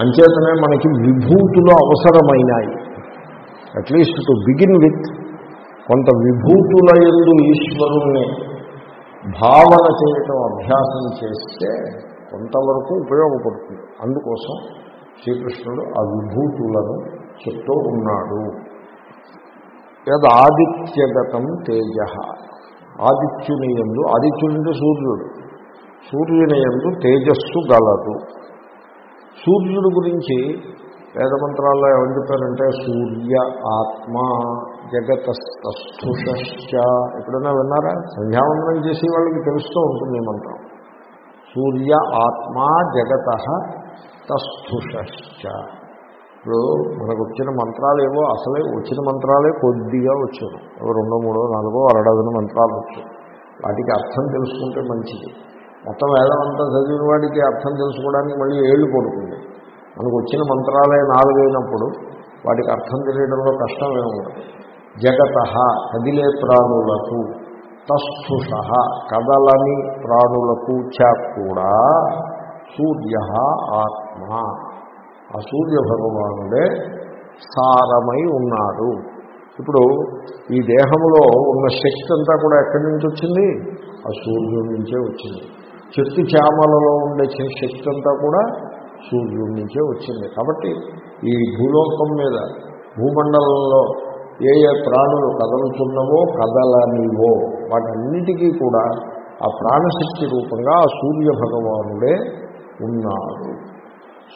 అంచేతనే మనకి విభూతులు అవసరమైనాయి. At least to begin with కొంత విభూతుల ఎందు ఈశ్వరుణ్ణి భావన చేయటం అభ్యాసం చేస్తే కొంతవరకు ఉపయోగపడుతుంది. అందుకోసం శ్రీకృష్ణుడు ఆ విభూతులను చెప్తూ ఉన్నాడు. యదాదిత్యగతం తేజ. ఆదిత్యుని ఎందు ఆదిత్యుని సూర్యుడు. సూర్యుని ఎందు తేజస్సు గలదు. సూర్యుడు గురించి వేదమంత్రాల్లో ఏమని చెప్పారంటే సూర్య ఆత్మ జగతస్థుషశ్చ ఎప్పుడైనా విన్నారా? సంధ్యావందనం చేసే వాళ్ళకి తెలుస్తూ ఉంటుంది మంత్రం. సూర్య ఆత్మ జగత తస్థుషశ్చ. ఇప్పుడు మనకు వచ్చిన మంత్రాలు ఏవో అసలే వచ్చిన మంత్రాలే కొద్దిగా వచ్చాను రెండో మూడో నాలుగో అరడదన మంత్రాలు వచ్చాయి వాటికి అర్థం తెలుసుకుంటే మంచిది. మొత్తం వేదం అంతా చదివిన వాడికి అర్థం తెలుసుకోవడానికి మళ్ళీ ఏళ్ళు పడుతుంది. మనకు వచ్చిన మంత్రాలే నాలుగైనప్పుడు వాటికి అర్థం తెలియడంలో కష్టం ఏముండదు. జగత కదిలే ప్రాణులకు తస్థుష కదలని ప్రాణులకు చ కూడా సూర్య ఆత్మ. ఆ సూర్య భగవానుడే సారమై ఉన్నాడు. ఇప్పుడు ఈ దేహంలో ఉన్న శక్తి అంతా కూడా ఎక్కడి నుంచి వచ్చింది? ఆ సూర్యుడి నుంచే వచ్చింది. చెట్టు చామలలో ఉండే శక్తి అంతా కూడా సూర్యుడి నుంచే వచ్చింది. కాబట్టి ఈ భూలోకం మీద భూమండలంలో ఏ ఏ ప్రాణులు కదలుతున్నవో కదలనివో వాటన్నిటికీ కూడా ఆ ప్రాణశక్తి రూపంగా ఆ సూర్య భగవానుడే ఉన్నాడు.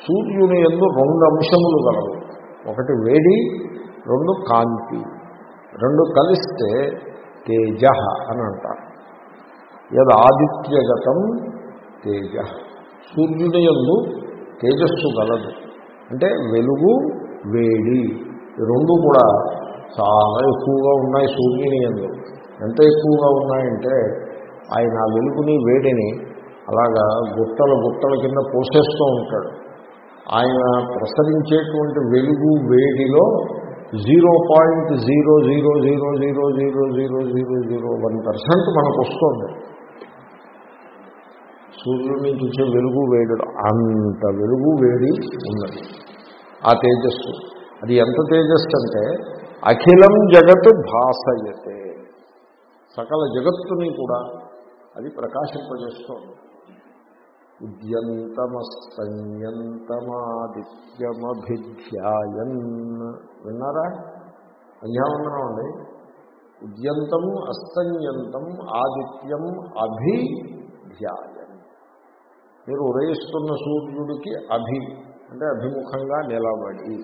సూర్యుని ఎందు రెండు అంశములు గలవు. ఒకటి వేడి రెండు కాంతి. రెండు కలిస్తే తేజ అని అంటారు. యద్ ఆదిత్యగతం తేజ. సూర్యుని ఎందు తేజస్సు గలదు. అంటే వెలుగు వేడి రెండు కూడా చాలా ఎక్కువగా ఉన్నాయి సూర్యుని ఎందు. ఎంత ఎక్కువగా ఉన్నాయంటే ఆయన ఆ వెలుగుని వేడిని అలాగా గుట్టల గుట్టల కింద పోసేస్తూ ఉంటాడు. ఆయన ప్రసరించేటువంటి వెలుగు వేడిలో zero point zero zero zero zero zero zero zero zero one percent మనకు వస్తుంది. సూర్యుడి నుంచి వచ్చే వెలుగు వేడిలో అంత వెలుగు వేడి ఉన్నది. ఆ తేజస్సు. అది ఎంత తేజస్సు అంటే అఖిలం జగత్ భాసయతే. సకల జగత్తుని కూడా అది ప్రకాశింపజేస్తోంది. ఉద్యంతమస్తంతమాదిత్యమభిధ్యాయన్ విన్నారా? సంధ్యావందనం అండి. ఉద్యంతం అస్తన్యంతం ఆదిత్యం అభిధ్యాయ మీరు ఉదయిస్తున్న సూర్యుడికి అభి అంటే అభిముఖంగా నిలబడి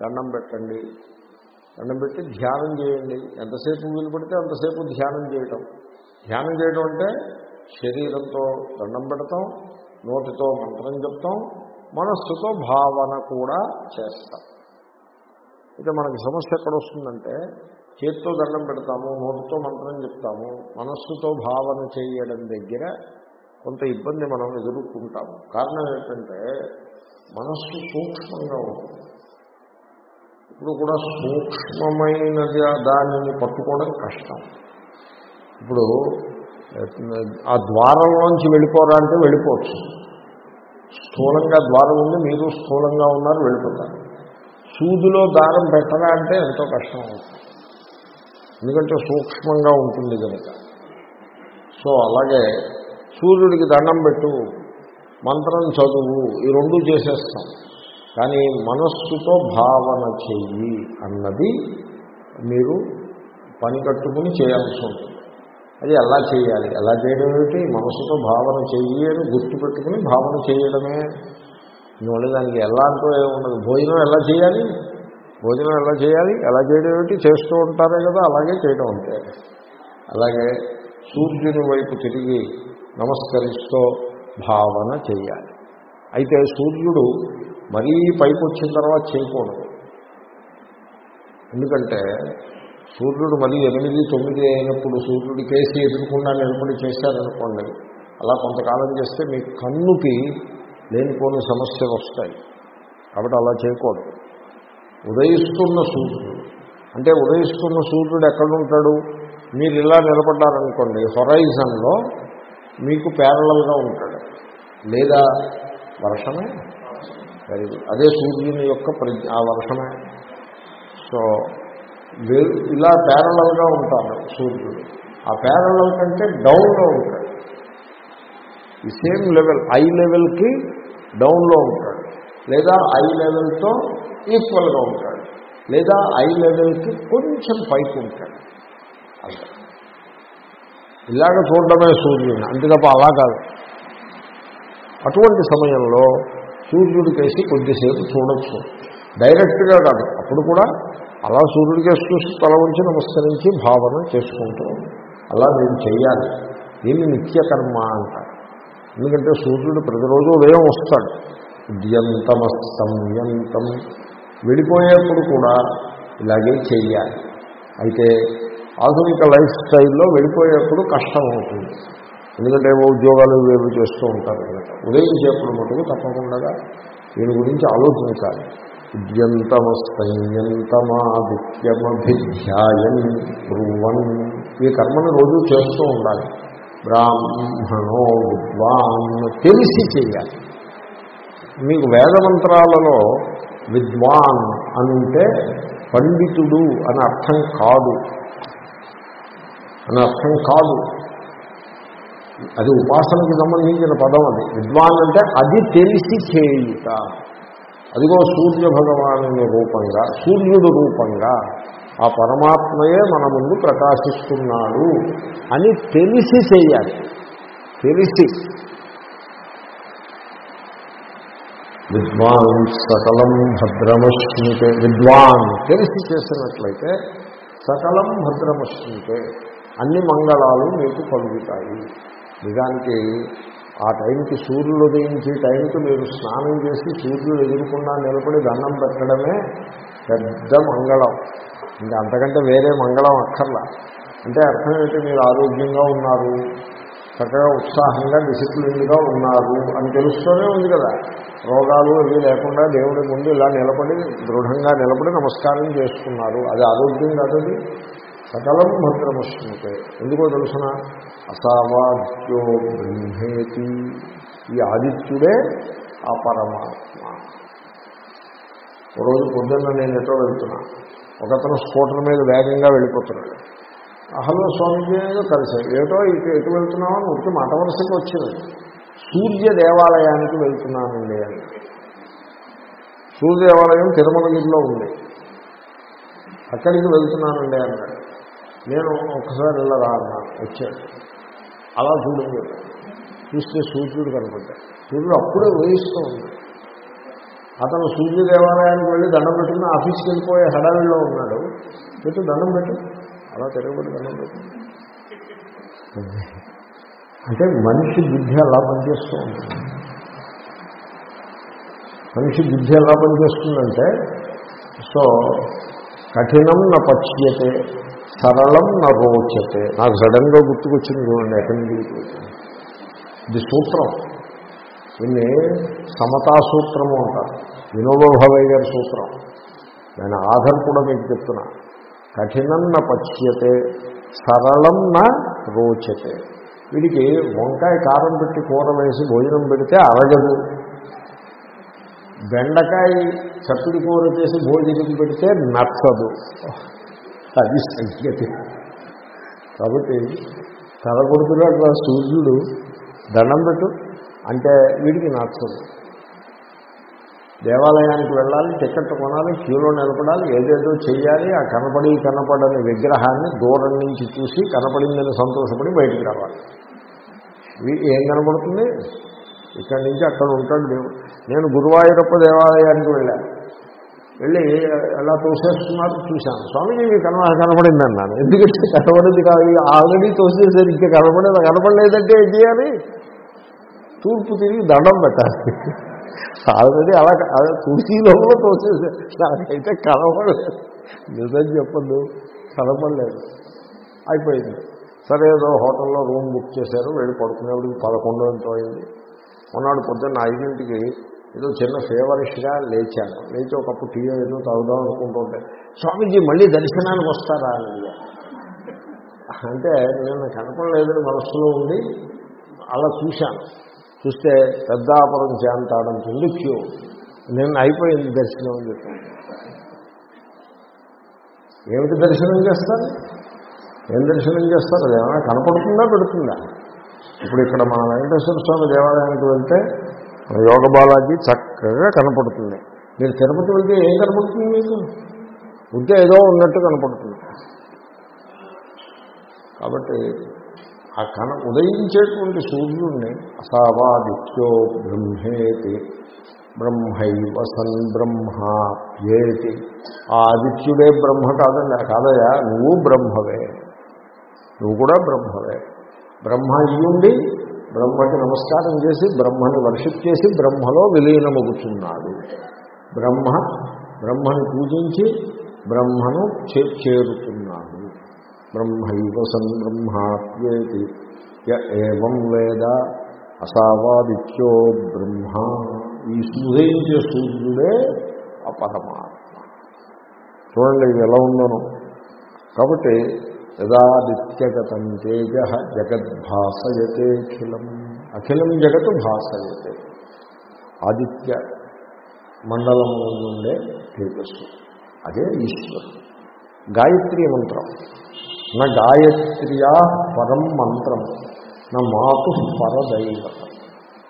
దండం పెట్టండి. దండం పెట్టి ధ్యానం చేయండి. ఎంతసేపు వీలు పడితే అంతసేపు ధ్యానం చేయటం. ధ్యానం చేయడం అంటే శరీరంతో దండం పెడతాం నోటితో మంత్రం చెప్తాం మనస్సుతో భావన కూడా చేస్తాం. అయితే మనకి సమస్య ఎక్కడ వస్తుందంటే చేతితో దండం పెడతాము నోటితో మంత్రం చెప్తాము మనస్సుతో భావన చేయడం దగ్గర కొంత ఇబ్బంది మనం ఎదుర్కొంటాము. కారణం ఏంటంటే మనస్సు సూక్ష్మంగా ఉంటుంది. ఇప్పుడు కూడా సూక్ష్మమైనది దానిని పట్టుకోవడం కష్టం. ఇప్పుడు ఆ ద్వారంలోంచి వెళ్ళిపోరా అంటే వెళ్ళిపోవచ్చు. స్థూలంగా ద్వారం ఉంది మీరు స్థూలంగా ఉన్నారు వెళ్ళిపోతారు. సూదిలో దారం పెట్టరా అంటే ఎంతో కష్టం అవుతుంది. ఎందుకంటే సూక్ష్మంగా ఉంటుంది కనుక. సో అలాగే సూర్యుడికి దండం పెట్టు మంత్రం చదువు ఈ రెండు చేసేస్తాం. కానీ మనస్సుతో భావన చెయ్యి అన్నది మీరు పని కట్టుకుని చేయాల్సి ఉంటుంది. అది ఎలా చేయాలి? ఎలా చేయడం ఏమిటి? మనస్సుతో భావన చెయ్యి అని గుర్తుపెట్టుకుని భావన చేయడమే. ఇందువల్ల దానికి ఎలా అంటూ ఏముండదు భోజనం ఎలా చేయాలి? భోజనం ఎలా చేయాలి? ఎలా చేయడం ఏమిటి? చేస్తూ ఉంటారే కదా అలాగే చేయడం ఉంటాయి అలాగే సూర్యుని వైపు తిరిగి నమస్కరిస్తూ భావన చేయాలి. అయితే సూర్యుడు మరీ పైకి వచ్చిన తర్వాత చేయకూడదు. ఎందుకంటే సూర్యుడు మళ్ళీ ఎనిమిది తొమ్మిది అయినప్పుడు సూర్యుడి కేసి ఎదుర్కొన్నా నిలబడి చేశారనుకోండి అలా కొంతకాలం చేస్తే మీ కన్నుకి లేనిపోని సమస్యలు వస్తాయి. కాబట్టి అలా చేయకూడదు. ఉదయిస్తున్న సూర్యుడు అంటే ఉదయిస్తున్న సూర్యుడు ఎక్కడుంటాడు? మీరు ఇలా నిలబడ్డారనుకోండి హొరైజన్లో మీకు ప్యారలల్గా ఉంటాడు. లేదా వర్షమే వెరీ గుడ్ అదే సూర్యుని యొక్క ఆ వర్షమే సో వే- ఇలా ప్యారలల్గా ఉంటారు సూర్యుడు. ఆ ప్యారలల్ కంటే డౌన్లో ఉంటాడు. ఈ సేమ్ లెవెల్ ఐ లెవెల్కి డౌన్లో ఉంటాడు. లేదా ఐ లెవెల్తో ఈక్వల్గా ఉంటాడు. లేదా ఐ లెవెల్కి కొంచెం పైకి ఉంటాడు. ఇలాగ చూడడమే సూర్యుడిని. అంతే తప్ప అలా కాదు. అటువంటి సమయంలో సూర్యుడికేసి కొద్దిసేపు చూడొచ్చు. డైరెక్ట్గా కాదు. అప్పుడు కూడా అలా సూర్యుడికేసి చూసి తల ఉంచి నమస్కరించి భావన చేసుకుంటూ అలా నేను చేయాలి. దీన్ని నిత్యకర్మ అంటారు. ఎందుకంటే సూర్యుడు ప్రతిరోజు ఉదయం వస్తాడు. ఉద్యంతమస్తం యంతం వెళ్ళిపోయేప్పుడు కూడా ఇలాగే చేయాలి. అయితే ఆధునిక లైఫ్ స్టైల్లో వెళ్ళిపోయేప్పుడు కష్టం అవుతుంది. ఎందుకంటే ఏవో ఉద్యోగాలు వేరు చేస్తూ ఉంటారు కనుక. ఉదయించేప్పుడు మటుకు తప్పకుండా దీని గురించి ఆలోచించాలి. ఉద్యంతమస్తయంతమాదిత్యమభిధ్యాయన్ బ్రువన్. ఈ కర్మను రోజు చేస్తూ ఉండాలి. బ్రాహ్మణో విద్వాన్ తెలిసి చేయాలి. మీకు వేదమంత్రాలలో విద్వాన్ అంటే పండితుడు అని అర్థం కాదు. అని అర్థం కాదు. అది ఉపాసనకి సంబంధించిన పదం అది. విద్వాన్ అంటే అది తెలిసి చేయుట. అదిగో సూర్య భగవాను రూపంగా సూర్యుడు రూపంగా ఆ పరమాత్మయే మన ముందు ప్రకాశిస్తున్నాడు అని తెలిసి చేయాలి. తెలిసి. విద్వాన్ సకలం భద్రమశ్నుతే విద్వాన్ తెలిసి చేసినట్లయితే సకలం భద్రమశ్నుతే. అన్ని మంగళాలు మీకు కలుగుతాయి. నిజానికి ఆ టైంకి సూర్యుడు ఉదయించే టైంకి మీరు స్నానం చేసి సూర్యుడు ఎదురకుండా నిలబడి దండం పెట్టడమే పెద్ద మంగళం. ఇంకా అంతకంటే వేరే మంగళం అక్కర్లా. అంటే అర్థం ఏంటి? మీరు ఆరోగ్యంగా ఉన్నారు చక్కగా ఉత్సాహంగా డిసిప్లిన్గా ఉన్నారు అని తెలుస్తూనే ఉంది కదా. రోగాలు ఇవి లేకుండా దేవుడి ముందు ఇలా నిలబడి దృఢంగా నిలబడి నమస్కారం చేసుకున్నారు. అది ఆరోగ్యం కాదు సకలం భద్రమశ్నుతే. ఎందుకో తెలుసిన? అసావాద్యో బ్రహ్మేతి. ఈ ఆదిత్యుడే ఆ పరమాత్మ. రోజు పొద్దున్న నేను ఎటో వెళ్తున్నా. ఒకతను స్కూటర్ మీద వేగంగా వెళ్ళిపోతున్నాడు. హలో స్వామిజీ ఏదో ఏటో ఇటు ఎటు వెళ్తున్నామో అని ఉడికి మాట వరుసకి వచ్చింది. సూర్య దేవాలయానికి వెళ్తున్నానండి అని. సూర్య దేవాలయం తిరుమలగిరిలో ఉంది. అక్కడికి వెళ్తున్నానండి అన్నాడు. నేను ఒకసారి ఇలా రా అన్నాను వచ్చాడు అలా చూడండి. చూస్తే సూర్యుడు కనపడ్డాడు సూర్యుడు అప్పుడే ఉదయిస్తూ ఉంది. అతను సూర్య దేవాలయానికి వెళ్ళి దండం పెట్టుకుని ఆఫీస్కి వెళ్ళిపోయే హడావిల్లో ఉన్నాడు. పెట్టు దండం పెట్టు. అలా తిరగబడి దండం పెట్టు. అంటే మనిషి బుద్ధి అలా పనిచేస్తూ ఉంటుంది మనిషి బుద్ధి ఎలా పనిచేస్తుందంటే సో కఠినం న పచ్యతే. సరళం న రోచతే. నాకు సడన్గా గుర్తుకొచ్చింది చూడండి ఎక్కడి నుంచి ఇది సూత్రం. దీన్ని సమతా సూత్రము అంటారు. వినోబభావయ్య గారి సూత్రం. దాని ఆధార్ కూడా మీకు చెప్తున్నా. కఠినం న పచ్యతే సరళం న రోచతే. వీడికి వంకాయ కారం పెట్టి కూర వేసి భోజనం పెడితే అరగదు. బెండకాయ చప్పిడి కూర చేసి భోజనం పెడితే నచ్చదు. అది సంగతి కాబట్టి తలకొడుతున్నాడు సూర్యుడు దండం పెట్టు. అంటే వీడికి నచ్చదు దేవాలయానికి వెళ్ళాలి టికెట్ కొనాలి క్యూలో నిలబడాలి ఏదేదో చేయాలి ఆ కనపడి కనపడని విగ్రహాన్ని దూరం నుంచి చూసి కనపడిందని సంతోషపడి బయటికి రావాలి. ఏం కనపడుతుంది? ఇక్కడి నుంచి అక్కడ ఉంటాడు నేను గురువాయూరప్ప దేవాలయానికి వెళ్ళాను వెళ్ళి ఎలా తోసేస్తున్నారు చూశాను. స్వామిజీ మీకు కన కనపడింది అన్నాను. ఎందుకంటే కనపడింది కాదు? ఆల్రెడీ తోసేసారు ఇంకా కనపడేది? కనపడలేదంటే ఏం చేయాలి? తూర్పు తిరిగి దండం పెట్టాలి. ఆల్రెడీ అలా అలా తులసి లోపల తోసేసారు నాకైతే కనపడలేదు. నిజం చెప్పద్దు కనపడలేదు. అయిపోయింది. సరే ఏదో హోటల్లో రూమ్ బుక్ చేశారు వెళ్ళి పడుకునేవాడికి పదకొండు ఎంతో అయింది. మొన్నటి పొద్దున్న ఐదింటికి ఏదో చిన్న ఫేవరిష్గా లేచాను. లేచి ఒకప్పుడు టీ ఏదో తాగుదాం అనుకుంటుంటే స్వామీజీ మళ్ళీ దర్శనానికి వస్తారా? అని అంటే నేను కనపడలేదని మనస్సులో ఉండి అలా చూశాను. చూస్తే పెద్దాపురం చేంతాడంతుంది క్యూ నేను అయిపోయింది దర్శనం అని చెప్పాను. ఏమిటి దర్శనం చేస్తారు? ఏం దర్శనం చేస్తారు? అది ఏమైనా కనపడుతుందా పెడుతుందా? ఇప్పుడు ఇక్కడ మన వెంకటేశ్వర స్వామి దేవాలయానికి వెళ్తే యోగ బాలాజీ చక్కగా కనపడుతుంది. మీరు తిరుపతి వెళ్తే ఏం కనపడుతుంది మీకు? ఉంటే ఏదో ఉన్నట్టు కనపడుతుంది. కాబట్టి ఆ కన ఉదయించేటువంటి సూర్యుడిని అసావాదిత్యో బ్రహ్మేతి బ్రహ్మైవ సన్ బ్రహ్మాప్యేతి ఆ ఆదిత్యుడే బ్రహ్మ కాదండి కాదయా నువ్వు బ్రహ్మవే. నువ్వు కూడా బ్రహ్మవే. బ్రహ్మ అయ్యుండి బ్రహ్మకి నమస్కారం చేసి బ్రహ్మని వర్షిప్ చేసి బ్రహ్మలో విలీనమగుతున్నాడు బ్రహ్మ బ్రహ్మని పూజించి బ్రహ్మను చేరుతున్నాడు బ్రహ్మైవ సన్ బ్రహ్మాప్యేతి ఏవం వేద అసావాదిత్యో బ్రహ్మ. ఈ ఉదయించే సూర్యుడే అపరమాత్మ చూడండి ఇది ఎలా ఉందను. కాబట్టి యదాదిత్యగతం తేజ జగద్భాసయతే అఖిలం. జగత్ భాసయతే. ఆదిత్య మండలంలో నుండే తేజస్సు. అదే ఈశ్వరుడు. గాయత్రి మంత్రం. నా గాయత్ర్యా పరం మంత్రం. నా మాతు పరదైవత.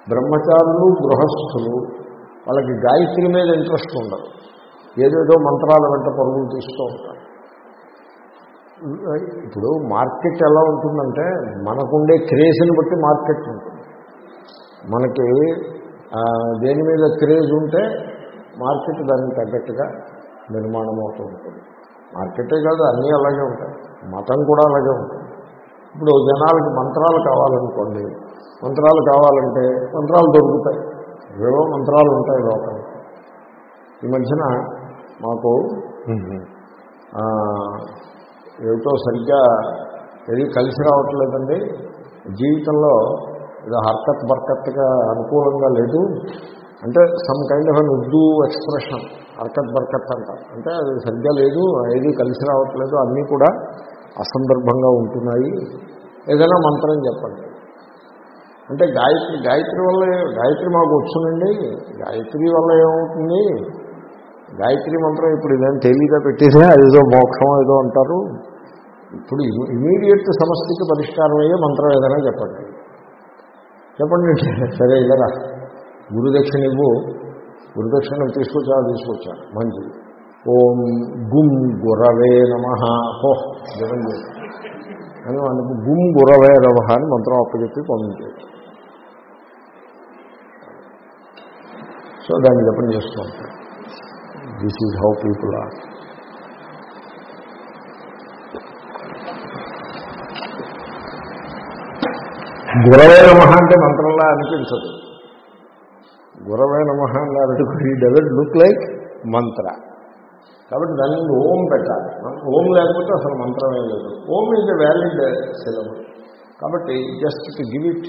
బ్రహ్మచారులు గృహస్థులు వాళ్ళకి గాయత్రి మీద ఇంట్రెస్ట్ ఉండదు. ఏదేదో మంత్రాల వెంట పరుగులు తీస్తూ ఉంటారు. ఇప్పుడు మార్కెట్ ఎలా ఉంటుందంటే మనకుండే క్రేజ్ని బట్టి మార్కెట్ ఉంటుంది. మనకి దేని మీద క్రేజ్ ఉంటే మార్కెట్ దానికి తగ్గట్టుగా నిర్మాణం అవుతూ ఉంటుంది. మార్కెటే కాదు అన్నీ అలాగే ఉంటాయి. మతం కూడా అలాగే ఉంటుంది. ఇప్పుడు జనాలకి మంత్రాలు కావాలనుకోండి మంత్రాలు కావాలంటే మంత్రాలు దొరుకుతాయి. ఏవో మంత్రాలు ఉంటాయి లోపల. ఈ మధ్యన మాకు ఏమిటో సరిగ్గా ఏది కలిసి రావట్లేదండి. జీవితంలో ఏదో హర్కత్ బర్కత్గా అనుకూలంగా లేదు. అంటే some kind of an Urdu expression హర్కత్ బర్కత్ అంట. అంటే అది సరిగ్గా లేదు ఏది కలిసి రావట్లేదు అన్నీ కూడా అసందర్భంగా ఉంటున్నాయి. ఏదైనా మంత్రం చెప్పండి. అంటే గాయత్రి గాయత్రి వల్ల గాయత్రి మాకు వచ్చునండి. గాయత్రి వల్ల ఏమవుతుంది? గాయత్రి మంత్రం ఇప్పుడు ఇదేం తేలిగా పెట్టేదే అదేదో మోక్షం ఏదో అంటారు. ఇప్పుడు ఇమీడియట్ సమస్యకి పరిష్కారం అయ్యే మంత్రం ఏదైనా చెప్పండి. చెప్పండి సరే కదా గురుదక్షిణ ఇవ్వు. గురుదక్షిణ తీసుకొచ్చా? తీసుకొచ్చా. మంచిది. ఓం గుం గురవే నమ. హో జగన్ అని అందుకు గుం గురవే నమ అని మంత్రం అప్పచెప్పి పంపించేది సో దాన్ని జపం చేస్తూ this is how people are గురవే నమ అంటే మంత్రంలా అనిపించదు. గురవే నమ అన్నాడు ఈ డజంట్ లుక్ లైక్ మంత్ర కాబట్టి దాన్ని ఓం పెట్టాలి. ఓం లేకపోతే అసలు మంత్రమే లేదు. ఓం ఈజ్ ఎ వ్యాలిడ్ సిలబుల్ కాబట్టి just to give it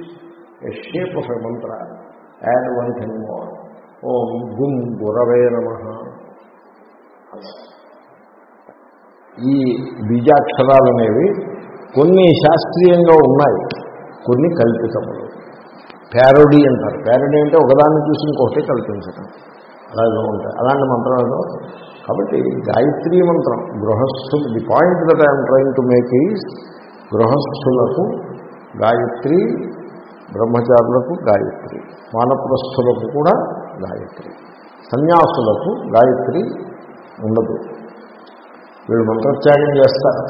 a shape of a mantra add one thing more ఓం గుం గురవే నమ. ఈ బీజాక్షరాలు అనేవి కొన్ని శాస్త్రీయంగా ఉన్నాయి కొన్ని కల్పితములు. ప్యారోడీ అంటారు. ప్యారోడీ అంటే ఒకదాన్ని చూసి ఇంకొకటి కల్పించటం. అలాగే ఉంటాయి. అలాంటి మంత్రాలు కాబట్టి గాయత్రీ మంత్రం గృహస్థులు the point that I'm trying to make is గృహస్థులకు Gayatri బ్రహ్మచారులకు గాయత్రి వానప్రస్థులకు కూడా గాయత్రి సన్యాసులకు గాయత్రి ఉండదు. వీళ్ళు మంత్రత్యాగం చేస్తారు.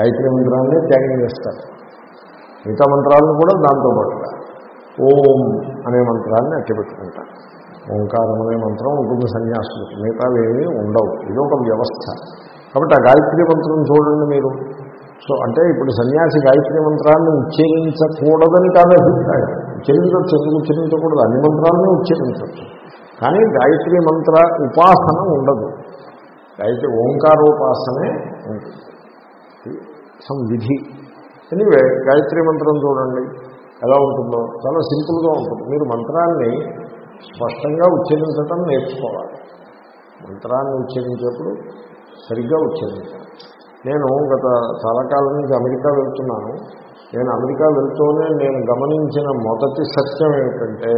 గాయత్రి మంత్రాన్ని త్యాగం చేస్తారు. మిగతా మంత్రాలను కూడా దాంతో పాటుగా ఓం అనే మంత్రాన్ని అట్టబెట్టుకుంటారు ఓంకారం అనే మంత్రం ఉంటుంది సన్యాసులకు మిగతావి ఏమీ ఉండవు. ఇది ఒక వ్యవస్థ. కాబట్టి ఆ గాయత్రి మంత్రం చూడండి మీరు. సో అంటే ఇప్పుడు సన్యాసి గాయత్రి మంత్రాన్ని ఉచ్చరించకూడదని కాదు అభిప్రాయం. ఉచ్చరించవచ్చు ఎందుకు ఉచ్చరించకూడదు? అన్ని మంత్రాలను ఉచ్చరించవచ్చు. కానీ గాయత్రి మంత్ర ఉపాసన ఉండదు. అయితే ఓంకారోపాసనే ఉంటుంది. సమ్ విధి. ఎనివే గాయత్రి మంత్రం చూడండి. ఎలా ఉంటుందో? చాలా సింపుల్గా ఉంటుంది. మీరు మంత్రాన్ని స్పష్టంగా ఉచ్చరించటం నేర్చుకోవాలి. మంత్రాన్ని ఉచ్చరించేప్పుడు సరిగ్గా ఉచ్చరించాలి నేను గత చాలా కాలం నుంచి అమెరికా వెళ్తున్నాను. నేను అమెరికా వెళ్తూనే నేను గమనించిన మొదటి సత్యం ఏమిటంటే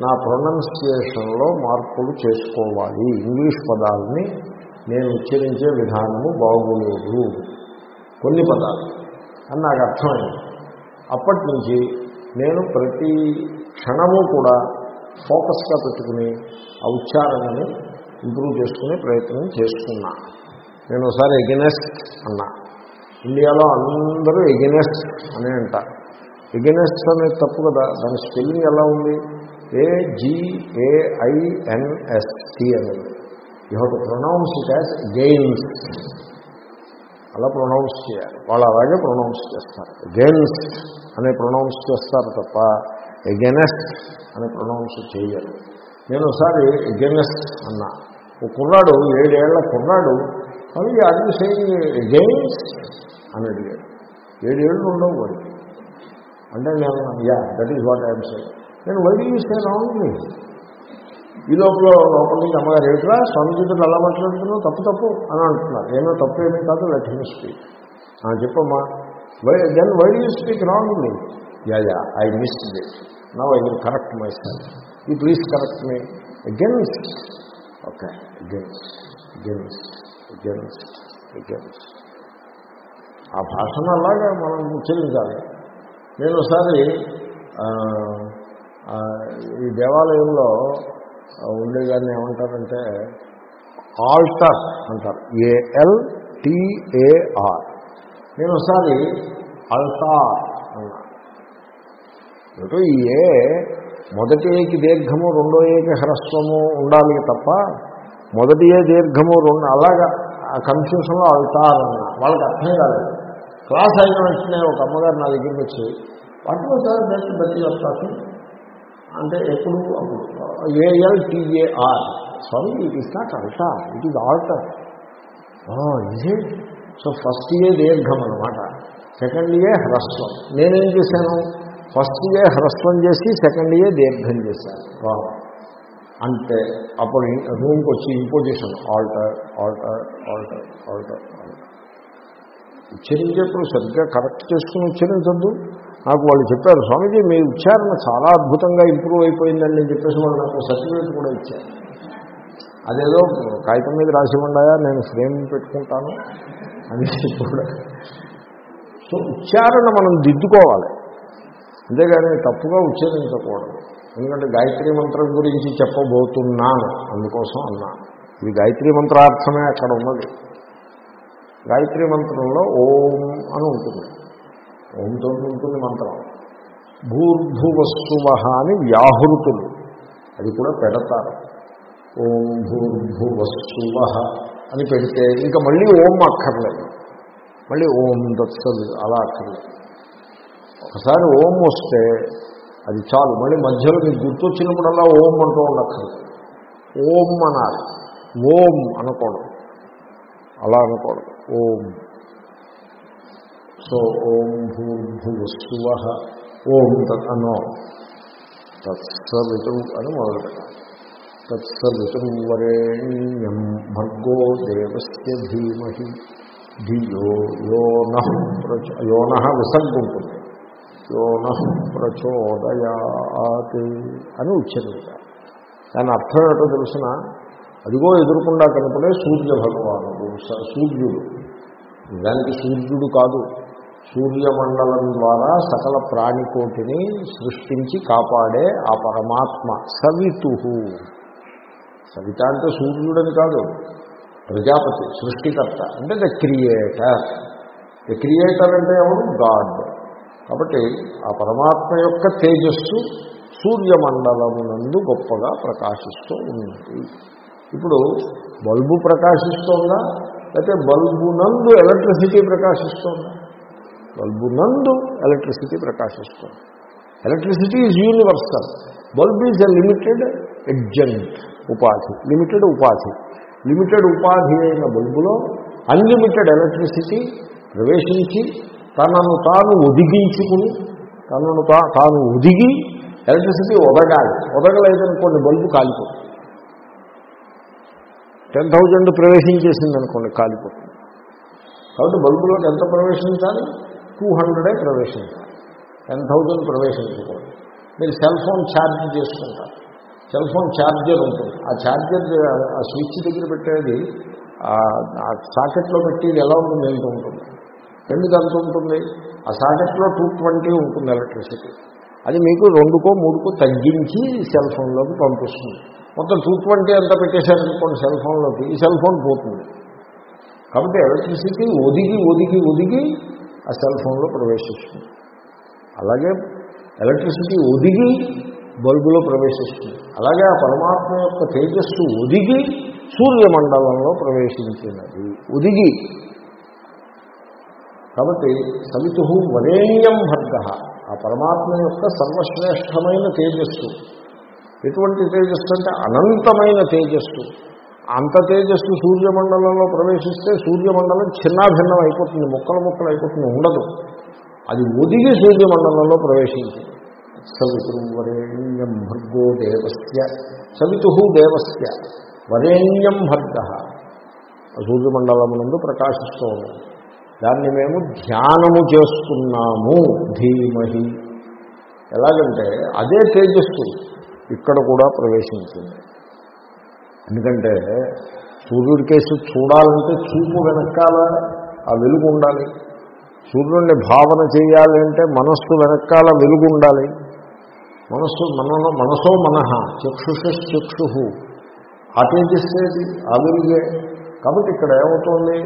నా ప్రొనౌన్సియేషన్లో మార్పులు చేసుకోవాలి. ఇంగ్లీష్ పదాలని నేను ఉచ్చరించే విధానము బాగులేదు. కొన్ని పదాలు. అని నాకు అర్థమైంది. అప్పటి నుంచి నేను ప్రతి క్షణము కూడా ఫోకస్గా పెట్టుకుని ఆ ఉచ్చారణని ఇంప్రూవ్ చేసుకునే ప్రయత్నం చేసుకున్నా నేను ఒకసారి ఎగెనెస్ట్ అన్నా. ఇండియాలో అందరూ ఎగెనెస్ట్ అనే అంటారు ఎగెనెస్ట్ అనేది తప్పు కదా. దాని స్పెల్లింగ్ ఎలా ఉంది? ఏజిఏఐఎన్ఎస్టి అనేది. You have to pronounce it as gains అలా ప్రొనౌన్స్ చేయాలి. వాళ్ళు అలాగే ప్రొనౌన్స్ చేస్తారు. గెయిన్స్ అని ప్రొనౌన్స్ చేస్తారు తప్ప ఎగెనెస్ట్ అని ప్రొనౌన్స్ చేయరు. నేను ఒకసారి ఎగెనెస్ట్ అన్నా. ఓ కుర్రాడు ఏడేళ్ళ కుర్రాడు అవి అది సేయింగ్ గెయిన్స్ అని అడిగాడు. ఏడేళ్ళు ఉండవు వాడికి. అంటే నేను yeah that is what I'm saying నేను వైద్య చూస్తే రాంగ్లీ ఈ లోపల లోపల నుంచి అమ్మగారు ఏమిట్రా? స్వామిజీతో అలా మాట్లాడుతున్నావు? తప్పు తప్పు అని అంటున్నారు. ఏమో తప్పు ఏమీ కాదు లెట్ హిమ్ స్పీక్ చెప్పమ్మా. Why then why you speak wrongly yeah yeah I miss that now I will correct myself ఈ please correct me against okay against against against against ఆ భాషను అలాగా మనం ఉచ్చరించాలి. నేను ఒకసారి ఈ దేవాలయంలో ఉండే ఉండేదాన్ని ఏమంటారంటే ఆల్టర్ అంటారు. ఏఎల్ టిఏఆర్ నేను ఒకసారి అల్టార్ అన్నా. ఈ ఏ మొదటి ఏకి దీర్ఘము రెండో ఏకి హ్రస్వము ఉండాలి తప్ప మొదటి ఏ దీర్ఘము రెండు అలాగా ఆ కన్ఫ్యూషన్లో అల్టార్ అన్నా. వాళ్ళకి అర్థం కాలేదు. క్లాస్ అయిన వెంటనే ఒక అమ్మగారు నా దగ్గరికి వచ్చి వాటిలో సార్ బెస్ట్ బట్టి వస్తాను అంటే ఎప్పుడు? A L T A R sorry it is not Alta it is alter ఇదే సో ఫస్ట్ ఏ దీర్ఘం అనమాట సెకండ్ ఏ హ్రస్వం. నేనేం చేశాను? ఫస్ట్ ఏ హ్రస్వం చేసి సెకండ్ ఏ దీర్ఘం చేశాను. అంటే అప్పుడు రూమ్కి వచ్చి imposition altar altar altar altar ఉచ్చరించేప్పుడు సరిగ్గా కరెక్ట్ చేసుకుని ఉచ్చరించద్దు. నాకు వాళ్ళు చెప్పారు స్వామీజీ మీ ఉచ్చారణ చాలా అద్భుతంగా ఇంప్రూవ్ అయిపోయిందని నేను చెప్పేసి వాళ్ళు నాకు సర్టిఫికేట్ కూడా ఇచ్చారు. అదేదో కాగితం మీద రాసి ఉండయా నేను ఫ్రేమ్ పెట్టుకుంటాను అని కూడా. సో ఉచ్చారణ మనం దిద్దుకోవాలి. అంతేగాని తప్పుగా ఉచ్చరించకూడదు ఎందుకంటే గాయత్రి మంత్రం గురించి చెప్పబోతున్నాను అందుకోసం అన్నాను ఇది గాయత్రి మంత్రార్థమే అక్కడ ఉన్నది. గాయత్రి మంత్రంలో ఓం అని ఉంటుంది. ఓంతో ఉంటుంది మంత్రం. భూర్భువస్సువ అని వ్యాహృతులు. అది కూడా పెడతారు. ఓం భూర్భువస్సువ అని పెడితే ఇంకా మళ్ళీ ఓం అక్కర్లేదు. మళ్ళీ ఓం దత్సలు అలా అక్కర్లేదు. ఒకసారి ఓం వస్తే అది చాలు. మళ్ళీ మధ్యలో మీకు గుర్తొచ్చినప్పుడల్లా ఓం అంటూ ఉండక్కర్లేదు. ఓం అనాలి. ఓం అనకూడదు. అలా అనకూడదు. ఓం. సో ఓం భూర్భువస్సువ. ఓం తత్ అనో తత్సవితు అని మొదలు పెట్టాలి తత్సవితుం వరేణ్యం భర్గో దేవస్య ధీమహి. ధియో యోన ప్రచ యోన విసర్గ ఉంటుంది యోన ప్రచోదయాత్ అని ఉచ్చరించాలి. దాని అర్థం ఏంటో తెలిసిన? అదిగో ఎదురుకుండా కనపడే సూర్య భగవానుడు సూర్యుడు. నిజానికి సూర్యుడు కాదు. సూర్యమండలం ద్వారా సకల ప్రాణికోటిని సృష్టించి కాపాడే ఆ పరమాత్మ సవితు సవిత అంటే సూర్యుడని కాదు ప్రజాపతి సృష్టికర్త అంటే ద క్రియేటర్ ద క్రియేటర్ అంటే ఎవరు? గాడ్ కాబట్టి ఆ పరమాత్మ యొక్క తేజస్సు సూర్యమండలమునందు గొప్పగా ప్రకాశిస్తూ ఉన్నది. ఇప్పుడు బల్బు ప్రకాశిస్తోందా? లేకపోతే బల్బు నందు ఎలక్ట్రిసిటీ ప్రకాశిస్తోందా? బల్బు నందు ఎలక్ట్రిసిటీ ప్రకాశిస్తుంది. Electricity is universal bulb is a limited agent ఉపాధి లిమిటెడ్ ఉపాధి. లిమిటెడ్ ఉపాధి అయిన బల్బులో అన్లిమిటెడ్ ఎలక్ట్రిసిటీ ప్రవేశించి తనను తాను ఒదిగించుకుని తనను తా తాను ఒదిగి ఎలక్ట్రిసిటీ ఒదగాలి ఒదగలేదనుకోండి బల్బు కాలిపోతుంది. టెన్ థౌజండ్ ప్రవేశించేసింది అనుకోండి కాలిపోతుంది. కాబట్టి బల్బులోకి ఎంత ప్రవేశించాలి? టూ హండ్రెడే ప్రవేశించాలి టెన్ థౌజండ్ ప్రవేశించకూడదు మీరు సెల్ ఫోన్ ఛార్జ్ చేసుకుంటారు. సెల్ ఫోన్ ఛార్జర్ ఉంటుంది. ఆ ఛార్జర్ ఆ స్విచ్ దగ్గర పెట్టేది ఆ సాకెట్లో పెట్టి ఎలా ఉంటుంది ఎంత ఉంటుంది. ఎందుకు అంత ఉంటుంది? ఆ సాకెట్లో టూ ట్వంటీ ఉంటుంది ఎలక్ట్రిసిటీ. అది మీకు రెండుకో మూడుకో తగ్గించి సెల్ ఫోన్లోకి పంపిస్తుంది. మొత్తం టూ ట్వంటీ అంతా పెట్టేశారనుకోండి సెల్ ఫోన్లోకి ఈ సెల్ ఫోన్ పోతుంది. కాబట్టి ఎలక్ట్రిసిటీ ఒదిగి ఒదిగి ఒదిగి ఆ సెల్ ఫోన్లో ప్రవేశిస్తుంది. అలాగే ఎలక్ట్రిసిటీ ఒదిగి బల్బులో ప్రవేశిస్తుంది. అలాగే ఆ పరమాత్మ యొక్క తేజస్సు ఒదిగి సూర్యమండలంలో ప్రవేశించినది. ఒదిగి. కాబట్టి సవితు వరేణ్యం భర్గ. ఆ పరమాత్మ యొక్క సర్వశ్రేష్టమైన తేజస్సు. ఎటువంటి తేజస్సు అంటే అనంతమైన తేజస్సు. అంత తేజస్సు సూర్యమండలంలో ప్రవేశిస్తే సూర్యమండలం చిన్నాభిన్నం అయిపోతుంది ముక్కలు ముక్కలు అయిపోతుంది ఉండదు. అది ఒదిగి సూర్యమండలంలో ప్రవేశించింది సవితు వరేణ్యం భర్గో దేవస్య సవితు దేవస్య వరేణ్యం భర్గ. సూర్యమండలమునందు ప్రకాశిస్తూ దాన్ని మేము ధ్యానము చేస్తున్నాము ధీమహి. ఎలాగంటే అదే తేజస్సు ఇక్కడ కూడా ప్రవేశించింది. ఎందుకంటే సూర్యుడి కేసు చూడాలంటే చూపు వెనకాల ఆ వెలుగు ఉండాలి. సూర్యుడిని భావన చేయాలి అంటే మనస్సు వెనకాల వెలుగు ఉండాలి. మనస్సు మనలో మనసో మనహ చక్షుషక్షు ఆ తేజస్సేది ఆ వెలుగే. కాబట్టి ఇక్కడ ఏమవుతుంది?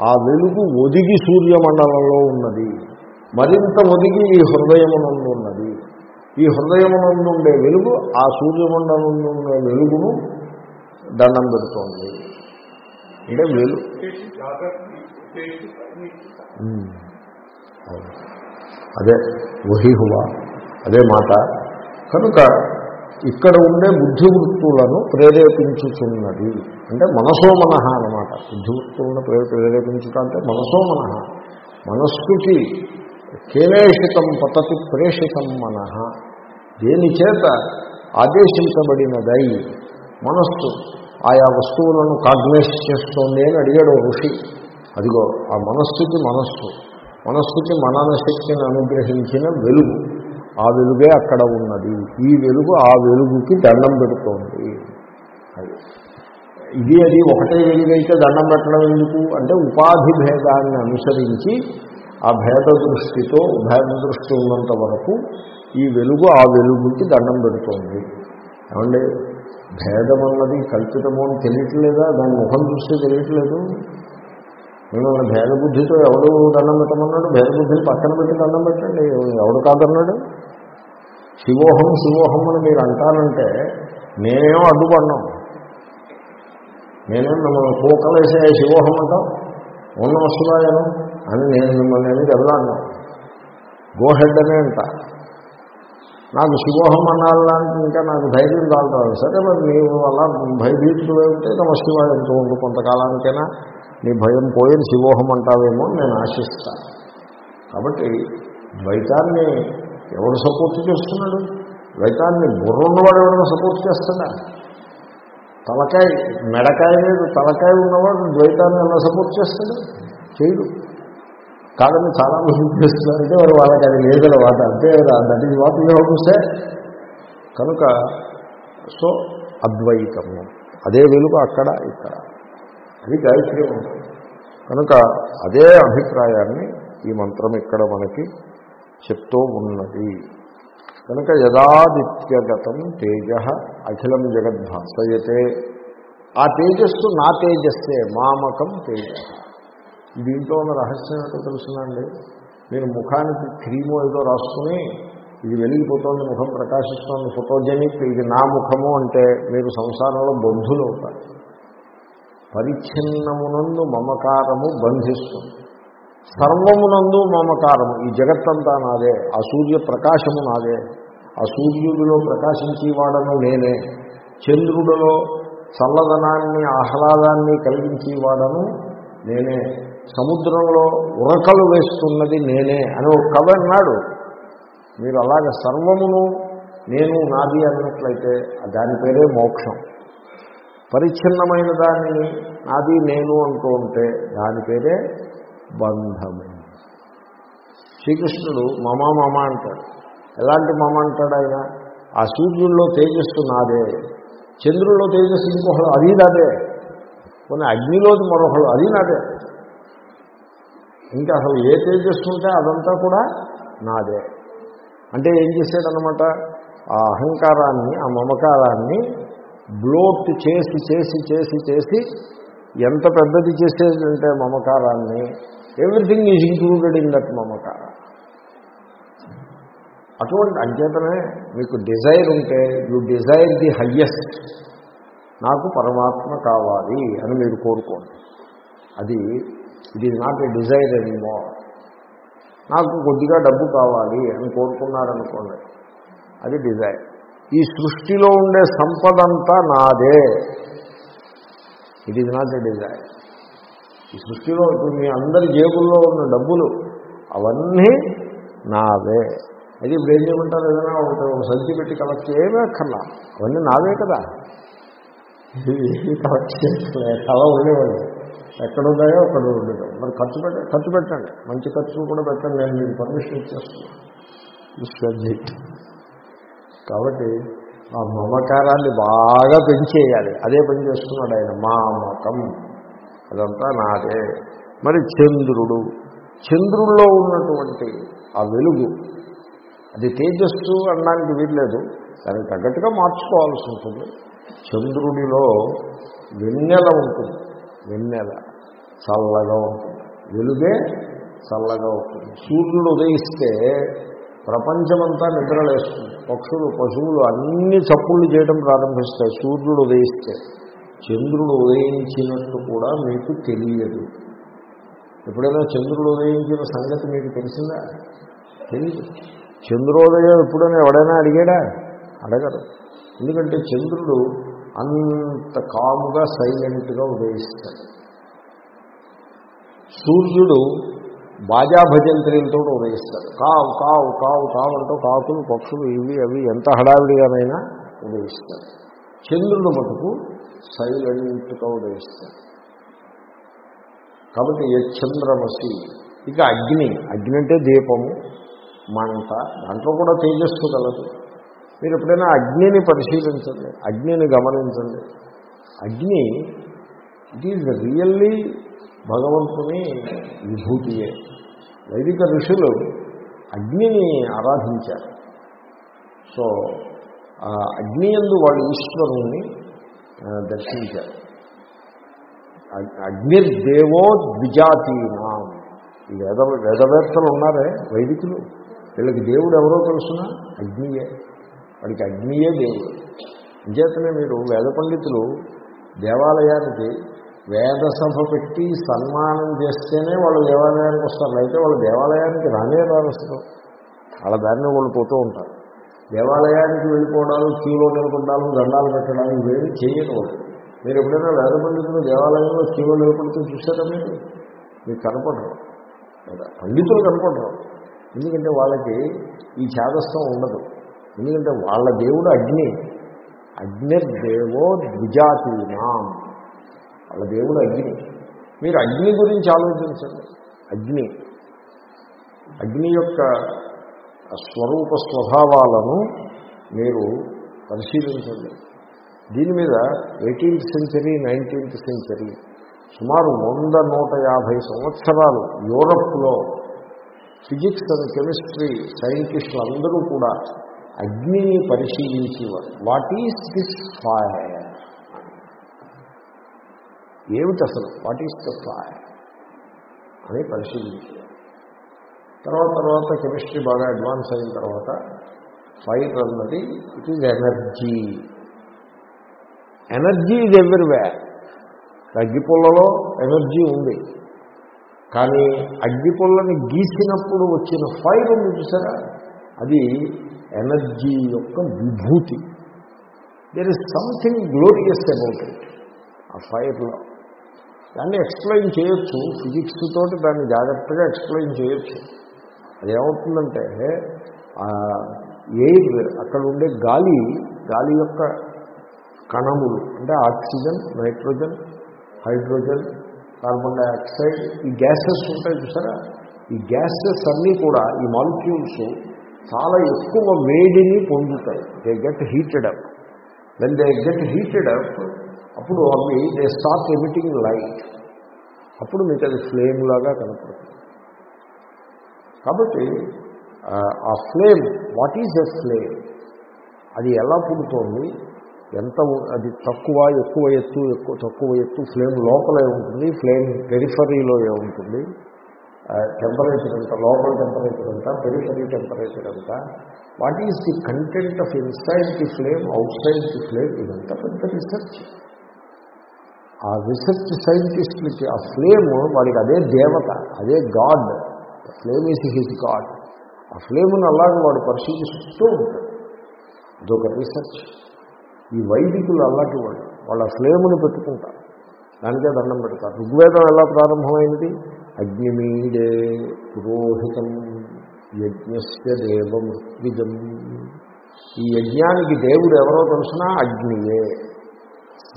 ఆ వెలుగు ఒదిగి సూర్యమండలంలో ఉన్నది. మరింత ఒదిగి ఈ హృదయమునందు ఉన్నది. ఈ హృదయమునందు ఉండే వెలుగు ఆ సూర్యమండలం ఉండే వెలుగును దండం పెడుతోంది. అంటే వీలు అదే వహిహువా అదే మాట. కనుక ఇక్కడ ఉండే బుద్ధివృత్తులను ప్రేరేపించుచున్నది. అంటే మనసో మనహ అనమాట బుద్ధివృత్తులను ప్రే ప్రేరేపించుట అంటే మనసో మనహ మనస్సుకి కేలేషితం పతతి ప్రేషితం మనహ దేని చేత ఆదేశించబడినదై మనస్సు ఆయా వస్తువులను కాగ్నైజ్ చేస్తోంది అని అడిగాడు ఋషి. అదిగో ఆ మనస్సుకి మనస్సు. మనస్సుకి మనన శక్తిని అనుగ్రహించిన వెలుగు. ఆ వెలుగే అక్కడ ఉన్నది. ఈ వెలుగు ఆ వెలుగుకి దండం పెడుతోంది. అది. ఇది అది ఒకటే వెలుగైతే దండం పెట్టడం ఎందుకు? అంటే ఉపాధి భేదాన్ని అనుసరించి ఆ భేద దృష్టితో భేద దృష్టి ఉన్నంత వరకు ఈ వెలుగు ఆ వెలుగుకి దండం పెడుతోంది. ఏమండి? భేదం అన్నది కల్పితము అని తెలియట్లేదా? దాని ముఖం చూస్తే తెలియట్లేదు. నేను భేద బుద్ధితో ఎవడు దండం పెట్టమన్నాడు? భేద బుద్ధిని పక్కన పెట్టి దండం పెట్టండి. ఎవడు కాదన్నాడు? శివోహం శివోహం అని మీరు అంటారంటే నేనేమో అడ్డుపడ్డాం. నేనేం మిమ్మల్ని కూకలేసే శివోహం అంటాం? ఉన్న వస్తున్నాయను అని నేను మిమ్మల్ని ఏమి దెబ్బలాడినా గోహెడ్ అనే అంట. నాకు శివోహం అనాలంటే ఇంకా నాకు ధైర్యం కాలుతాను సరే మరి నీవు అలా భయభీతులు ఉంటే నమ శివాయ ఎంతో ఉండు కొంతకాలానికైనా. నీ భయం పోయి శివోహం అంటావేమో అని నేను ఆశిస్తాను కాబట్టి ద్వైతాన్ని ఎవడు సపోర్ట్ చేస్తున్నాడు? ద్వైతాన్ని బుర్రున్నవాడు ఎవరైనా సపోర్ట్ చేస్తాడా? తలకాయ మెడకాయ మీద తలకాయ ఉన్నవాడు ద్వైతాన్ని ఎలా సపోర్ట్ చేస్తాడు? చేయడు. కాదని చాలా మంది చేస్తున్నారంటే వారు వాళ్ళకి అది లేదనమాట అంతే దట్ ఈజ్ వాట్ యూ చూస్తే కనుక సో అద్వైతము. అదే వెలుగు అక్కడ ఇక్కడ. అది గాయత్రి ఉంటుంది కనుక అదే అభిప్రాయాన్ని ఈ మంత్రం ఇక్కడ మనకి చెప్తూ ఉన్నది. కనుక యదాదిత్యగతం తేజ అఖిలం జగద్భాసయతే. ఆ తేజస్సు నా తేజస్సే మామకం తేజ. దీంట్లో ఉన్న రహస్యం ఏంటో తెలుసునండి మీరు ముఖానికి క్రీము ఏదో రాసుకుని ఇది వెలిగిపోతుంది ముఖం ప్రకాశిస్తోంది ఫోటోజెనిక్ ఇది నా ముఖము అంటే మీరు సంసారంలో బంధులు అవుతారు. పరిచ్ఛిన్నమునందు మమకారము బంధిస్తుంది. సర్వమునందు మమకారము ఈ జగత్తంతా నాదే ఆ సూర్య ప్రకాశము నాదే ఆ సూర్యుడిలో ప్రకాశించేవాడను నేనే చంద్రుడిలో చల్లదనాన్ని ఆహ్లాదాన్ని కలిగించేవాడను నేనే. సముద్రంలో ఉరకలు వేస్తున్నది నేనే అని ఒక కథ అన్నాడు. మీరు అలాగే సర్వమును నేను నాది అన్నట్లయితే దాని పేరే మోక్షం. పరిచ్ఛిన్నమైన దానిని నాది నేను అంటూ ఉంటే దాని పేరే బంధము. శ్రీకృష్ణుడు మమ మమ అంటాడు. ఎలాంటి మమ అంటాడు ఆయన? ఆ సూర్యుల్లో తేజస్సు నాదే. చంద్రుల్లో తేజస్సు ఇంకొకడు అది నాదే. కొన్ని అగ్నిలోది మరొకడు అది నాదే. ఇంకా అసలు ఏ తేజస్సు ఉంటే అదంతా కూడా నాదే. అంటే ఏం చేశాడనమాట ఆ అహంకారాన్ని ఆ మమకారాన్ని బ్లోట్ చేసి చేసి చేసి చేసి ఎంత పెద్దది చేసేదంటే మమకారాన్ని. Everything is included in that మమకార. అటువంటి అంచేతనే మీకు డిజైర్ ఉంటే యు డిజైర్ ది హయ్యెస్ట్ నాకు పరమాత్మ కావాలి అని మీరు కోరుకోండి. అది it is not a desire ఎనీమో నాకు కొద్దిగా డబ్బు కావాలి అని కోరుకున్నారనుకోండి. అది డిజైర్ ఈ సృష్టిలో ఉండే సంపద అంతా నాదే. It is not a desire ఈ సృష్టిలో ఇప్పుడు మీ అందరి జేబుల్లో ఉన్న డబ్బులు అవన్నీ నావే. అది ఇప్పుడు ఏం చేయమంటారు? ఏదైనా ఒక సంచి పెట్టి కలెక్ట్ చేయమే అక్కర్లా. అవన్నీ నావే కదా. ఇవి కలెక్ట్ చేయట్లే తల ఉండేవాళ్ళు ఎక్కడ ఉన్నాయో అక్కడ ఉండేది మరి ఖర్చు పెట్ట ఖర్చు పెట్టండి. మంచి ఖర్చు కూడా పెట్టండి. నేను మీకు పర్మిషన్ ఇచ్చేస్తున్నాను. కాబట్టి ఆ మమకారాన్ని బాగా పెంచేయాలి. అదే పని చేస్తున్నాడు ఆయన. మామకం. అదంతా నాదే. మరి చంద్రుడు. చంద్రుల్లో ఉన్నటువంటి ఆ వెలుగు. అది తేజస్సు అనడానికి వీల్లేదు. దానికి తగ్గట్టుగా మార్చుకోవాల్సి ఉంటుంది. చంద్రుడిలో వెన్నెల ఉంటుంది. వెన్నెల. చల్లగా ఉంటుంది. వెలుగే చల్లగా ఉంటుంది. సూర్యుడు ఉదయిస్తే ప్రపంచమంతా నిద్రలేస్తుంది పక్షులు పశువులు అన్ని చప్పుళ్ళు చేయడం ప్రారంభిస్తాయి. సూర్యుడు ఉదయిస్తే చంద్రుడు ఉదయించినట్టు కూడా మీకు తెలియదు. ఎప్పుడైనా చంద్రుడు ఉదయించిన సంగతి మీకు తెలిసిందా? తెలియదు చంద్రోదయం ఎప్పుడైనా ఎవడైనా అడిగాడా? అడగరు. ఎందుకంటే చంద్రుడు అంత కాముగా సైలెంట్గా ఉదయిస్తాడు. సూర్యుడు బాజా భజంత్రీలతో ఉదయిస్తాడు. కావు కావు కావు కావు అంటూ కాకులు పక్షులు ఇవి అవి ఎంత హడావిడిగానైనా ఉదయిస్తాడు. చంద్రుడు మటుకు సైలెంట్గా ఉదయిస్తాడు. కాబట్టి ఏ చంద్రమసి ఇక అగ్ని అగ్ని అంటే దీపము మంట దాంట్లో కూడా తేజస్సు కలదు. మీరు ఎప్పుడైనా అగ్నిని పరిశీలించండి అగ్నిని గమనించండి. అగ్ని ఇట్ ఈజ్ రియల్లీ భగవంతుని విభూతియే. వైదిక ఋషులు అగ్నిని ఆరాధించారు. సో అగ్నియందు అగ్ని ఎందు వాళ్ళు ఈశ్వరుణ్ణి దర్శించారు. అగ్నిర్దేవో ద్విజాతీనా. ఈ వేద వేదవేత్తలు ఉన్నారే వైదికులు? వీళ్ళకి దేవుడు ఎవరో తెలుసునా? అగ్నియే. వాడికి అగ్నియే దేవుడు. అంచేతనే మీరు వేద పండితులు దేవాలయానికి వేద సభ పెట్టి సన్మానం చేస్తేనే వాళ్ళు దేవాలయానికి వస్తారు. అయితే వాళ్ళు దేవాలయానికి రానే రారు వాళ్ళ దారిని వాళ్ళు పోతూ ఉంటారు. దేవాలయానికి వెళ్ళిపోవడాలు క్యూలో నిలబడ్డాలు దండాలు పెట్టడాలు ఇవేమి చేయకూడదు మీరు ఎప్పుడైనా వేద పండితులు దేవాలయంలో క్యూలో నిలబడితే చూసారా మీరు? మీకు కనపడరు. పండితులు కనపడరు. ఎందుకంటే వాళ్ళకి ఈ ఛాదస్థం ఉండదు. ఎందుకంటే వాళ్ళ దేవుడు అగ్ని. అగ్నిర్దేవో ద్విజాతీనాం. వాళ్ళ దేవుడు అగ్ని. మీరు అగ్ని గురించి ఆలోచించండి. అగ్ని. అగ్ని యొక్క స్వరూప స్వభావాలను మీరు పరిశీలించండి. దీని మీద ఎయిటీన్త్ సెంచరీ నైన్టీన్త్ సెంచరీ సుమారు వంద నూట యాభై సంవత్సరాలు యూరప్లో ఫిజిక్స్ అండ్ కెమిస్ట్రీ సైంటిస్టులు అందరూ కూడా అగ్నిని పరిశీలించేవారు. What is this fire? ఏమిటి అసలు? వాట్ ఈస్ ద ఫైర్ అని పరిశీలించారు. తర్వాత తర్వాత కెమిస్ట్రీ బాగా అడ్వాన్స్ అయిన తర్వాత ఫైర్ అన్నది ఇట్ ఈజ్ ఎనర్జీ ఎనర్జీ ఇది ఎవ్రీవేర్ అగ్గిపుల్లలో ఎనర్జీ ఉంది. కానీ అగ్గిపుల్లని గీసినప్పుడు వచ్చిన ఫైర్ ఉంది చూసారా? అది ఎనర్జీ యొక్క విభూతి. There is something glorious about it ఆ ఫైర్లో దాన్ని ఎక్స్ప్లెయిన్ చేయొచ్చు. ఫిజిక్స్ తోటి దాన్ని జాగ్రత్తగా ఎక్స్ప్లెయిన్ చేయొచ్చు. అదేమవుతుందంటే ఎయిర్ అక్కడ ఉండే గాలి గాలి యొక్క కణములు అంటే oxygen nitrogen hydrogen carbon dioxide ఈ గ్యాసెస్ ఉంటాయి చూసారా? ఈ గ్యాసెస్ అన్నీ కూడా ఈ మాలిక్యూల్స్ చాలా ఎక్కువ వేడిని పొందుతాయి. They get heated up when they get heated up అప్పుడు అవి దే స్టార్ట్ ఎమిటింగ్ లైట్ అప్పుడు మీకు అది ఫ్లేమ్ లాగా కనపడుతుంది. కాబట్టి ఆ, flame what is a flame అది ఎలా పుడుతోంది? ఎంత అది తక్కువ ఎక్కువ ఎత్తు ఎక్కువ తక్కువ ఎత్తు ఫ్లేమ్ లోపలే ఉంటుంది ఫ్లేమ్ పెరిఫరీలో ఉంటుంది? టెంపరేచర్ ఎంత లోపల టెంపరేచర్ ఎంత పెరిఫరీ టెంపరేచర్ ఎంత? What is the content of inside the flame outside the flame ఇదంతా పెద్ద రీసెర్చ్ ఆ రీసెర్చ్ సైంటిస్టులకి ఆ ఫ్లేమ్ వాడికి అదే దేవత అదే god flame is his god ఆ ఫ్లేమ్ను అలాగే వాడు పరిశీలిస్తూ ఉంటాడు. అదొక రీసెర్చ్ ఈ వైదికులు అలాంటి వాళ్ళు వాళ్ళ ఫ్లేమును పెట్టుకుంటారు. దానికే దండం పెడతారు. ఋగ్వేదం ఎలా ప్రారంభమైంది? అగ్నిమీడే పురోహితం యజ్ఞస్య దేవమృత్విజం ఈ యజ్ఞానికి దేవుడు ఎవరో తెలిసినా అగ్నియే.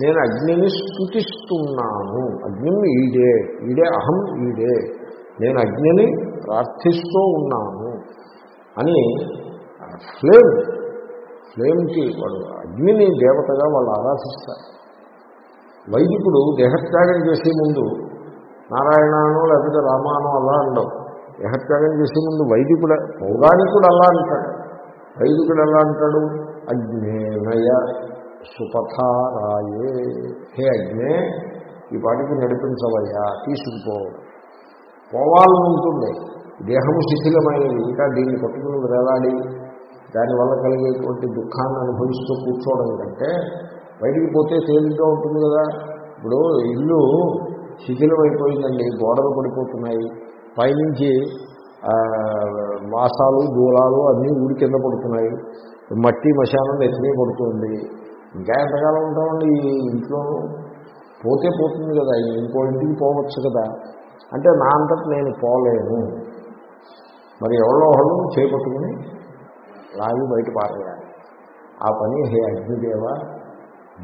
నేను అగ్నిని స్థుతిస్తున్నాను అగ్నిం ఈడే ఈడే అహం ఈడే. నేను అగ్నిని ప్రార్థిస్తూ ఉన్నాను. అని ఫ్లేమ్ ఫ్లేమ్కి వాడు అగ్నిని దేవతగా వాళ్ళు ఆరాధిస్తారు. వైదికుడు దేహత్యాగం చేసే ముందు నారాయణను లేకపోతే రామాను అలా అండవు. దేహత్యాగం చేసే ముందు వైదికుడు పౌరాణికుడు అలా అంటాడు. వైదికుడు ఎలా అంటాడు? అగ్నేనయ సుపథారాయే. హే అగ్నే ఈ పాటికి నడిపించవయ్యా తీసుకుపో. పోవాలని ఉంటుంది. దేహము శిథిలమైనది ఇంకా దీన్ని పట్టుకుని వేలాడి దానివల్ల కలిగేటువంటి దుఃఖాన్ని అనుభవిస్తూ కూర్చోవడం కంటే బయటికి పోతే తేలిగ్గా ఉంటుంది కదా. ఇప్పుడు ఇల్లు శిథిలమైపోయిందండి గోడలు పడిపోతున్నాయి. పైనుంచి మాసాలు దూలాలు అన్నీ ఊడి కింద పడుతున్నాయి. మట్టి మశానం ఎత్తిమే పడుతుంది. ఇంకా ఎంతకాలం ఉంటామండి? ఈ ఇంట్లో పోతే పోతుంది కదా ఇంకో ఇంటికి పోవచ్చు కదా. అంటే నా అంతటి నేను పోలేను. మరి ఎవరో ఒకళ్ళు చేపట్టుకుని లాగి బయట పారేయాలి. ఆ పని హే Agnideva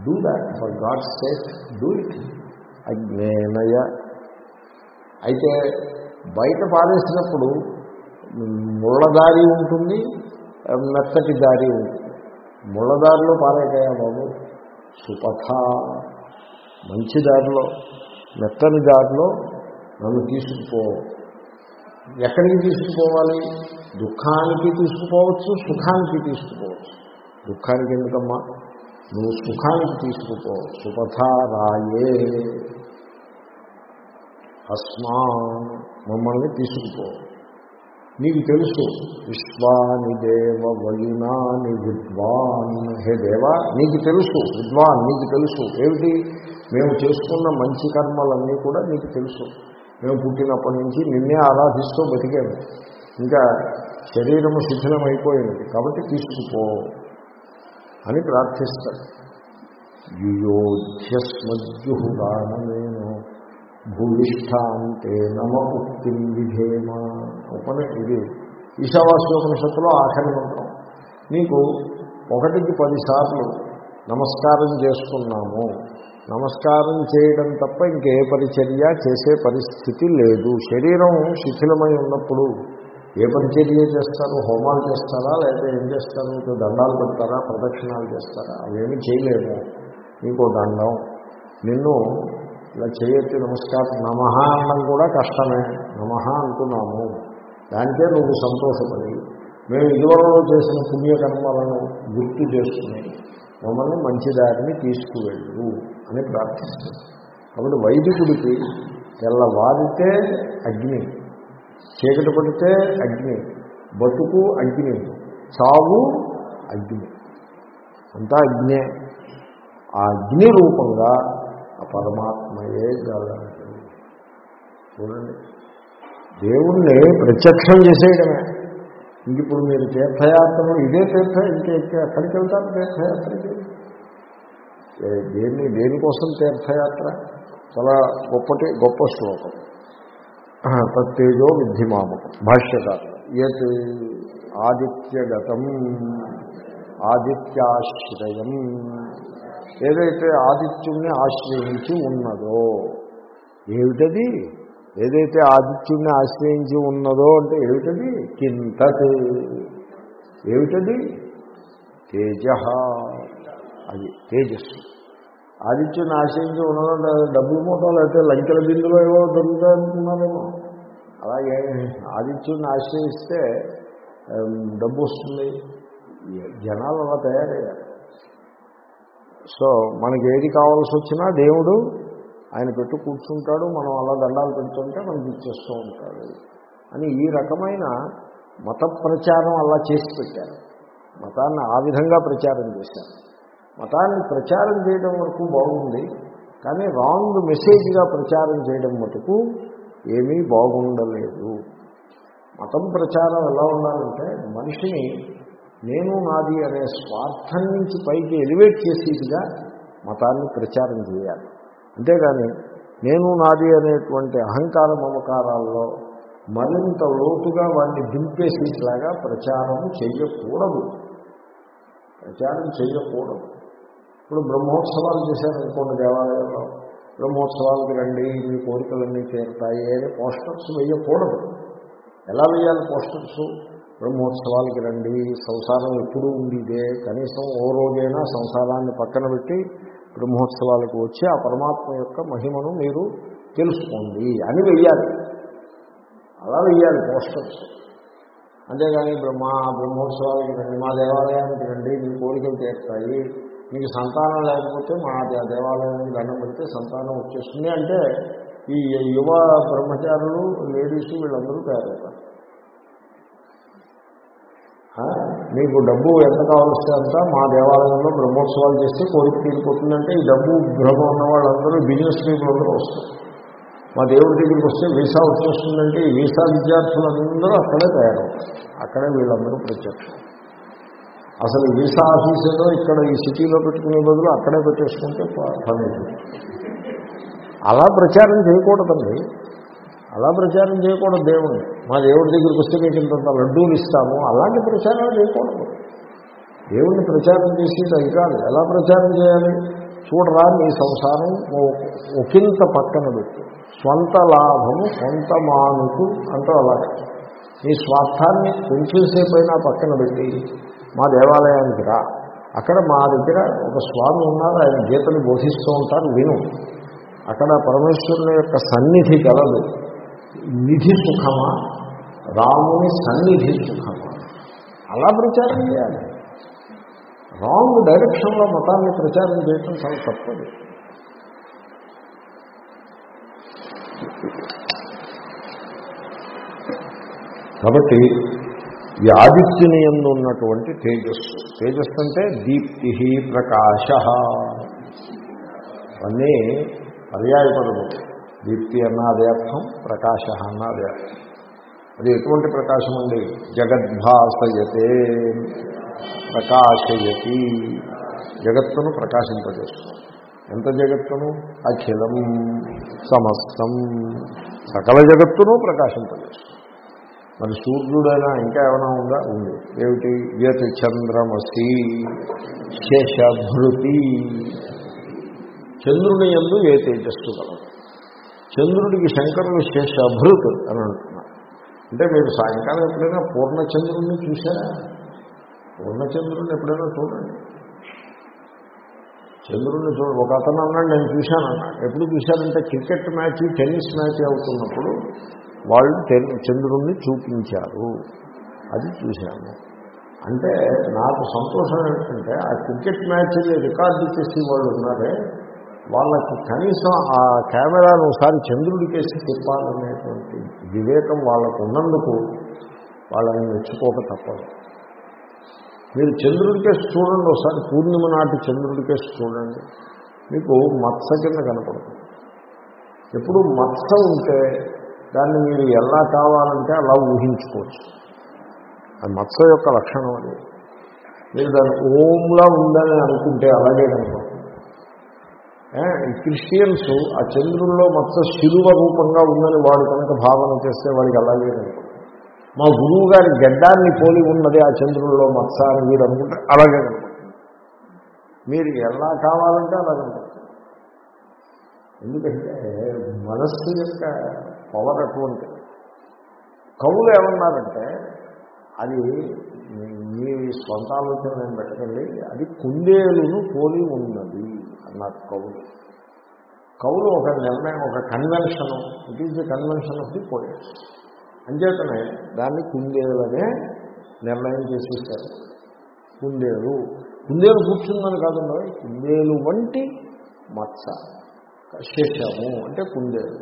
do that for God sake do it. అగ్నేనయ అయితే బయట పారేసినప్పుడు ముళ్ళ దారి ఉంటుంది మెత్తటి దారి ఉంటుంది. ముళ్ళదారిలో పారేకాయా బాబు? సుపథ. మంచి దారిలో మెత్తని దారిలో నన్ను తీసుకుపో. ఎక్కడికి తీసుకుపోవాలి? దుఃఖానికి తీసుకుపోవచ్చు సుఖానికి తీసుకుపోవచ్చు. దుఃఖానికి ఎందుకమ్మా? నువ్వు సుఖానికి తీసుకుపో. సుపథ రాయే. అస్మా మమ్మల్ని తీసుకుపో. నీకు తెలుసు. విశ్వాని దేవ వయునాని విద్వాన్ హే దేవా నీకు తెలుసు. విద్వాన్ నీకు తెలుసు. ఏమిటి? మేము చేసుకున్న మంచి కర్మలన్నీ కూడా నీకు తెలుసు. మేము పుట్టినప్పటి నుంచి నిన్నే ఆరాధిస్తూ బతికాము. ఇంకా శరీరము శిథిలమైపోయింది. కాబట్టి తీసుకుపో అని ప్రార్థిస్తాడు యుయోధ్యస్మద్యుహుదానమేను భూయిష్టాంతే నమ ఉక్తి విధేమ. ఉపని ఇది ఈశావాస్యోపనిషత్తులో ఆఖరి మంత్రం. నీకు ఒకటికి పదిసార్లు నమస్కారం చేసుకున్నాము. నమస్కారం చేయడం తప్ప ఇంకే పరిచర్య చేసే పరిస్థితి లేదు. శరీరం శిథిలమై ఉన్నప్పుడు ఏ పరిచర్య చేస్తారు? హోమాలు చేస్తారా? లేకపోతే ఏం చేస్తారు? దండాలు పెడతారా? ప్రదక్షిణాలు చేస్తారా? అవేమీ చేయలేము. నీకో దండం. నిన్ను ఇలా చేయొచ్చు నమస్కారం. నమ అన్నం కూడా కష్టమే. నమః అంటున్నాము. దానికే నువ్వు సంతోషపడి మేము ఇదివరలో చేసిన పుణ్యకర్మలను గుర్తు చేసుకుని మమ్మల్ని మంచి దారిని తీసుకువెళ్ళు అని ప్రార్థిస్తాం కాబట్టి వైదికుడికి తెల్లవారితే అగ్ని చీకటి పడితే అగ్ని బతుకు అగ్ని చావు అగ్ని. అంతా అగ్నే. ఆ అగ్ని రూపంగా ఆ పరమాత్మయే గలడు చూడండి. దేవుణ్ణి ప్రత్యక్షం చేసేయడమే. ఇంక ఇప్పుడు మీరు తీర్థయాత్రలు ఇదే తీర్థ ఇంకే ఎక్కడికి వెళ్తారు తీర్థయాత్రకి? దేన్ని దేనికోసం తీర్థయాత్ర? చాలా గొప్పటి గొప్ప శ్లోకం. ఆహా, తత్తేజో విద్ధిమామకం. భాష్యత యత్ ఆదిత్యగతం ఆదిత్యాశ్రయం. ఏదైతే ఆదిత్యుణ్ణి ఆశ్రయించి ఉన్నదో ఏమిటది? ఏదైతే ఆదిత్యుణ్ణి ఆశ్రయించి ఉన్నదో అంటే ఏమిటది? కింతత్. ఏమిటది? తేజ. అది తేజస్సు. ఆదిత్యుని ఆశ్రయించి ఉన్నదంటే డబ్బులు మూటలు అయితే లంకెల బిందులో ఏవో దొరుకుతాయి అనుకున్నారేమో. అలాగే ఆదిత్యుని ఆశ్రయిస్తే డబ్బు వస్తుంది. జనాలు అలా తయారయ్యారు. సో మనకి ఏది కావాల్సి వచ్చినా దేవుడు ఆయన పెట్టు కూర్చుంటాడు మనం అలా దండాలు పెడుతుంటే మనకి ఇచ్చేస్తూ ఉంటాడు అని ఈ రకమైన మత ప్రచారం అలా చేసి పెట్టారు. మతాన్ని ఆ విధంగా ప్రచారం చేశారు. మతాన్ని ప్రచారం చేయడం వరకు బాగుంది కానీ రాంగ్ మెసేజ్గా ప్రచారం చేయడం మటుకు ఏమీ బాగుండలేదు. మతం ప్రచారం ఎలా ఉండాలంటే మనిషిని నేను నాది అనే స్వార్థం నుంచి పైకి ఎలివేట్ చేసేదిగా మతాన్ని ప్రచారం చేయాలి. అంతేగాని నేను నాది అనేటువంటి అహంకార మమకారాల్లో మరింత లోతుగా వాడిని దింపేసేలాగా ప్రచారం చేయకూడదు ప్రచారం చేయకూడదు ఇప్పుడు బ్రహ్మోత్సవాలు చేశారనుకోండి దేవాలయంలో బ్రహ్మోత్సవాలకి రండి మీ కోరికలన్నీ తీరుతాయి అని పోస్టర్స్ వేయకూడదు. ఎలా వేయాలి పోస్టర్స్? బ్రహ్మోత్సవాలకి రండి సంసారం ఎప్పుడూ ఉండేదే. కనీసం ఓ రోజైనా సంసారాన్ని పక్కన పెట్టి బ్రహ్మోత్సవాలకు వచ్చి ఆ పరమాత్మ యొక్క మహిమను మీరు తెలుసుకోండి అని వెయ్యాలి. అలా వెయ్యాలి పోస్టర్స్. అంతేగాని బ్రహ్మ బ్రహ్మోత్సవాలకి రండి మా దేవాలయానికి రండి మీ కోరికలు తీస్తాయి మీకు సంతానం లేకపోతే మా దేవాలయానికి దండం పెడితే సంతానం వచ్చేస్తుంది అంటే ఈ యువ బ్రహ్మచారులు లేడీస్ వీళ్ళందరూ తయారవుతారు. మీకు డబ్బు ఎంత కావాల్సి అంత మా దేవాలయంలో బ్రహ్మోత్సవాలు చేస్తే కోరిక తీరిపోతుందంటే ఈ డబ్బు భ్రమ ఉన్న వాళ్ళందరూ బిజినెస్ పీపుల్ అందరూ వస్తారు. మా దేవుడి దగ్గరికి వస్తే వీసా వచ్చేస్తుందంటే ఈ వీసా విద్యార్థులందరూ అక్కడే తయారవుతారు. అక్కడే వీళ్ళందరూ ప్రత్యక్షం. అసలు వీసా ఆఫీస్ ఏదో ఇక్కడ ఈ సిటీలో పెట్టుకునే బదులు అక్కడే పెట్టేసుకుంటే పని అలా ప్రచారం చేయకూడదండి. అలా ప్రచారం చేయకూడదు దేవుణ్ణి. మా దేవుడి దగ్గరికి వస్తే మీకు ఇంత లడ్డూలు ఇస్తాము. అలాంటి ప్రచారం చేయకూడదు. దేవుణ్ణి ప్రచారం చేసేది అది కాదు ఎలా ప్రచారం చేయాలి? చూడరా నీ సంసారం ఓ- ఒకంత పక్కన పెట్టు. స్వంత లాభము సొంత మానుకు అంటూ అలాగే. నీ స్వార్థాన్ని కొంచెం పక్కన పెట్టి మా దేవాలయానికి రా. అక్కడ మా దగ్గర ఒక స్వామి ఉన్నారు ఆయన గీతను బోధిస్తూ ఉంటారు. విను. అక్కడ పరమేశ్వరుని యొక్క సన్నిధి కలదు. నిధి సుఖమా? రాముని సన్నిధి సుఖమా? అలా ప్రచారం చేయాలి. రాంగ్ డైరెక్షన్లో మతాన్ని ప్రచారం చేయటం చాలా తప్పదు. కాబట్టి ఈ ఆదిత్యుని ఎందు ఉన్నటువంటి తేజస్సు. తేజస్సు అంటే దీప్తి ప్రకాశ. అన్నీ పర్యాయపడదు దీప్తి అన్న అదే అర్థం ప్రకాశ అన్న అదే అర్థం. అది ఎటువంటి ప్రకాశం అండి? జగద్భాసయతే ప్రకాశయతి. జగత్తును ప్రకాశింపజేస్తుంది. ఎంత జగత్తును? అఖిలం సమస్తం. సకల జగత్తును ప్రకాశింపజేస్తుంది. మరి సూర్యుడైనా ఇంకా ఏమైనా ఉందా? ఉంది. ఏమిటి? యత్ చంద్రమసి శేషభృతి. చంద్రుని ఎందు ఏ తేజస్సు కలదు? చంద్రుడికి శంకరుడు శేషభృత్ అని అంటున్నారు. అంటే మీరు సాయంకాలం ఎప్పుడైనా పూర్ణచంద్రుడిని చూసారా పూర్ణచంద్రుడిని ఎప్పుడైనా చూడండి. చంద్రుడిని చూడ ఒక అతను అన్నాడు నేను చూశాను. ఎప్పుడు చూశానంటే క్రికెట్ మ్యాచ్ టెన్నిస్ మ్యాచ్ అవుతున్నప్పుడు వాళ్ళు చంద్రుణ్ణి చూపించారు. అది చూశాను అంటే నాకు సంతోషం ఏంటంటే ఆ క్రికెట్ మ్యాచ్ని రికార్డు చేసి వాళ్ళు ఉన్నారే వాళ్ళకి కనీసం ఆ కెమెరాను ఒకసారి చంద్రుడికేసి తిప్పాలనేటువంటి వివేకం వాళ్ళకు ఉన్నందుకు వాళ్ళని మెచ్చుకోక తప్పదు. మీరు చంద్రుడికేసి చూడండి ఒకసారి పూర్ణిమ నాటి చంద్రుడికేసి చూడండి. మీకు మత్స కింద కనపడుతుంది. ఎప్పుడు మత్స ఉంటే దాన్ని మీరు ఎలా కావాలంటే అలా ఊహించుకోవచ్చు. అది మత్స యొక్క లక్షణం అది. మీరు దాన్ని ఓంలా ఉందని అనుకుంటే అలాగే కనపడుతుంది. క్రిస్టియన్స్ ఆ చంద్రుల్లో మొత్తం శిలువ రూపంగా ఉందని వాడు కనుక భావన చేస్తే వాడికి అలాగే అనుకుంటారు మా గురువు గారి గడ్డాన్ని పోలి ఉన్నది ఆ చంద్రుల్లో మత్స అని మీరు అనుకుంటే అలాగే మీరు ఎలా కావాలంటే అలాగే కనపడుతుంది ఎందుకంటే మనస్సు యొక్క పవర్ అటువంటి. కవులు ఏమన్నారంటే అది మీ స్వంత ఆలోచన నేను పెట్టకండి అది కుందేలును పోలి ఉన్నది. అన్నారు కవులు. కవులు ఒక నిర్ణయం ఒక convention it is the convention of the poets అంచేతనే దాన్ని కుందేలనే నిర్ణయం చేసేసారు కుందేలు. కుందేలు కూర్చుందని కాదు కుందేలు వంటి మత్స. శేషము అంటే కుందేలు.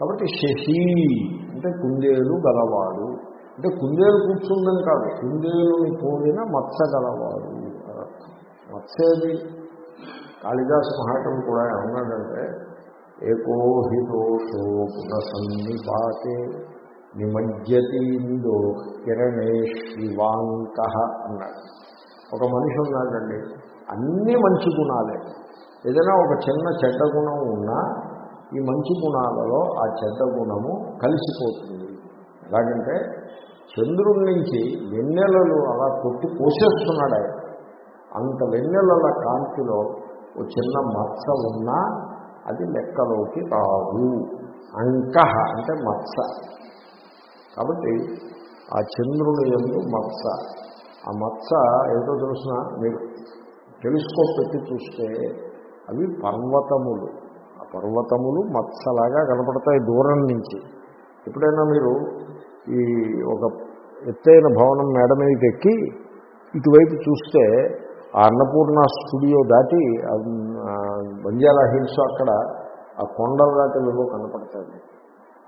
కాబట్టి శశి అంటే కుందేలు గలవాడు. అంటే కుందేలు కూర్చుందని కాదు. కుందేలుని పోలిన మత్స గలవాడు మత్సేది కాళిదాస్ మహాటం కూడా ఏమన్నాడంటే ఏకో పునసన్నిపాతే నిమజ్జతీందో కిరణే శివాంక అన్నాడు. ఒక మనిషి ఉన్నాడండి అన్ని మంచి గుణాలే. ఏదైనా ఒక చిన్న చెడ్డ గుణం ఉన్నా ఈ మంచి గుణాలలో ఆ చెడ్డ గుణము కలిసిపోతుంది. ఎలాగంటే చంద్రుడి నుంచి వెన్నెలలు అలా కొట్టి పోసేస్తున్నాడు ఆయన. అంత వెన్నెలల కాంతిలో ఒక చిన్న మత్స ఉన్నా అది లెక్కలోకి రాదు. అంక అంటే మత్స. కాబట్టి ఆ చంద్రుని ఎందు మత్స. ఆ మత్స ఏదో తెలుసిన? మీరు టెలిస్కోప్ పెట్టి చూస్తే అవి పర్వతములు. ఆ పర్వతములు మత్సలాగా కనపడతాయి దూరం నుంచి. ఎప్పుడైనా మీరు ఈ ఒక ఎత్తైన భవనం మేడ మీదకి ఎక్కి ఇటువైపు చూస్తే ఆ అన్నపూర్ణ స్టూడియో దాటి బంజారా హిల్స్ అక్కడ ఆ కొండల దాటి విలువ కనపడతాయి.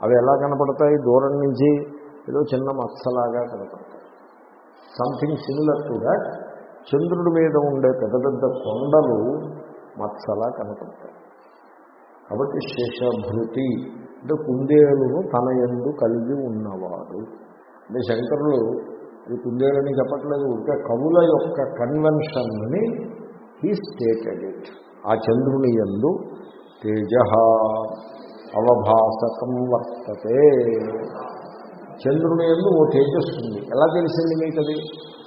అవి ఎలా కనపడతాయి? దూరం నుంచి ఏదో చిన్న మత్సలాగా కనపడతాయి. సంథింగ్ సిమిలర్ టు దాట్ చంద్రుడి మీద ఉండే పెద్ద పెద్ద కొండలు మత్సలా కనపడతాయి. కాబట్టి శేషభృతి అంటే కుందేలును తన ఎందు కలిగి ఉన్నవాడు. అంటే శంకరులు అది కుందేలని చెప్పట్లేదు ఉంటే కవుల యొక్క కన్వెన్షన్ని హీ స్టేటెడ్ ఇట్ ఆ చంద్రుని ఎందు తేజ అవభాసకం వర్తతే. చంద్రుని ఎందు ఓ తేజస్సు ఉంది. ఎలా తెలిసింది మీకు అది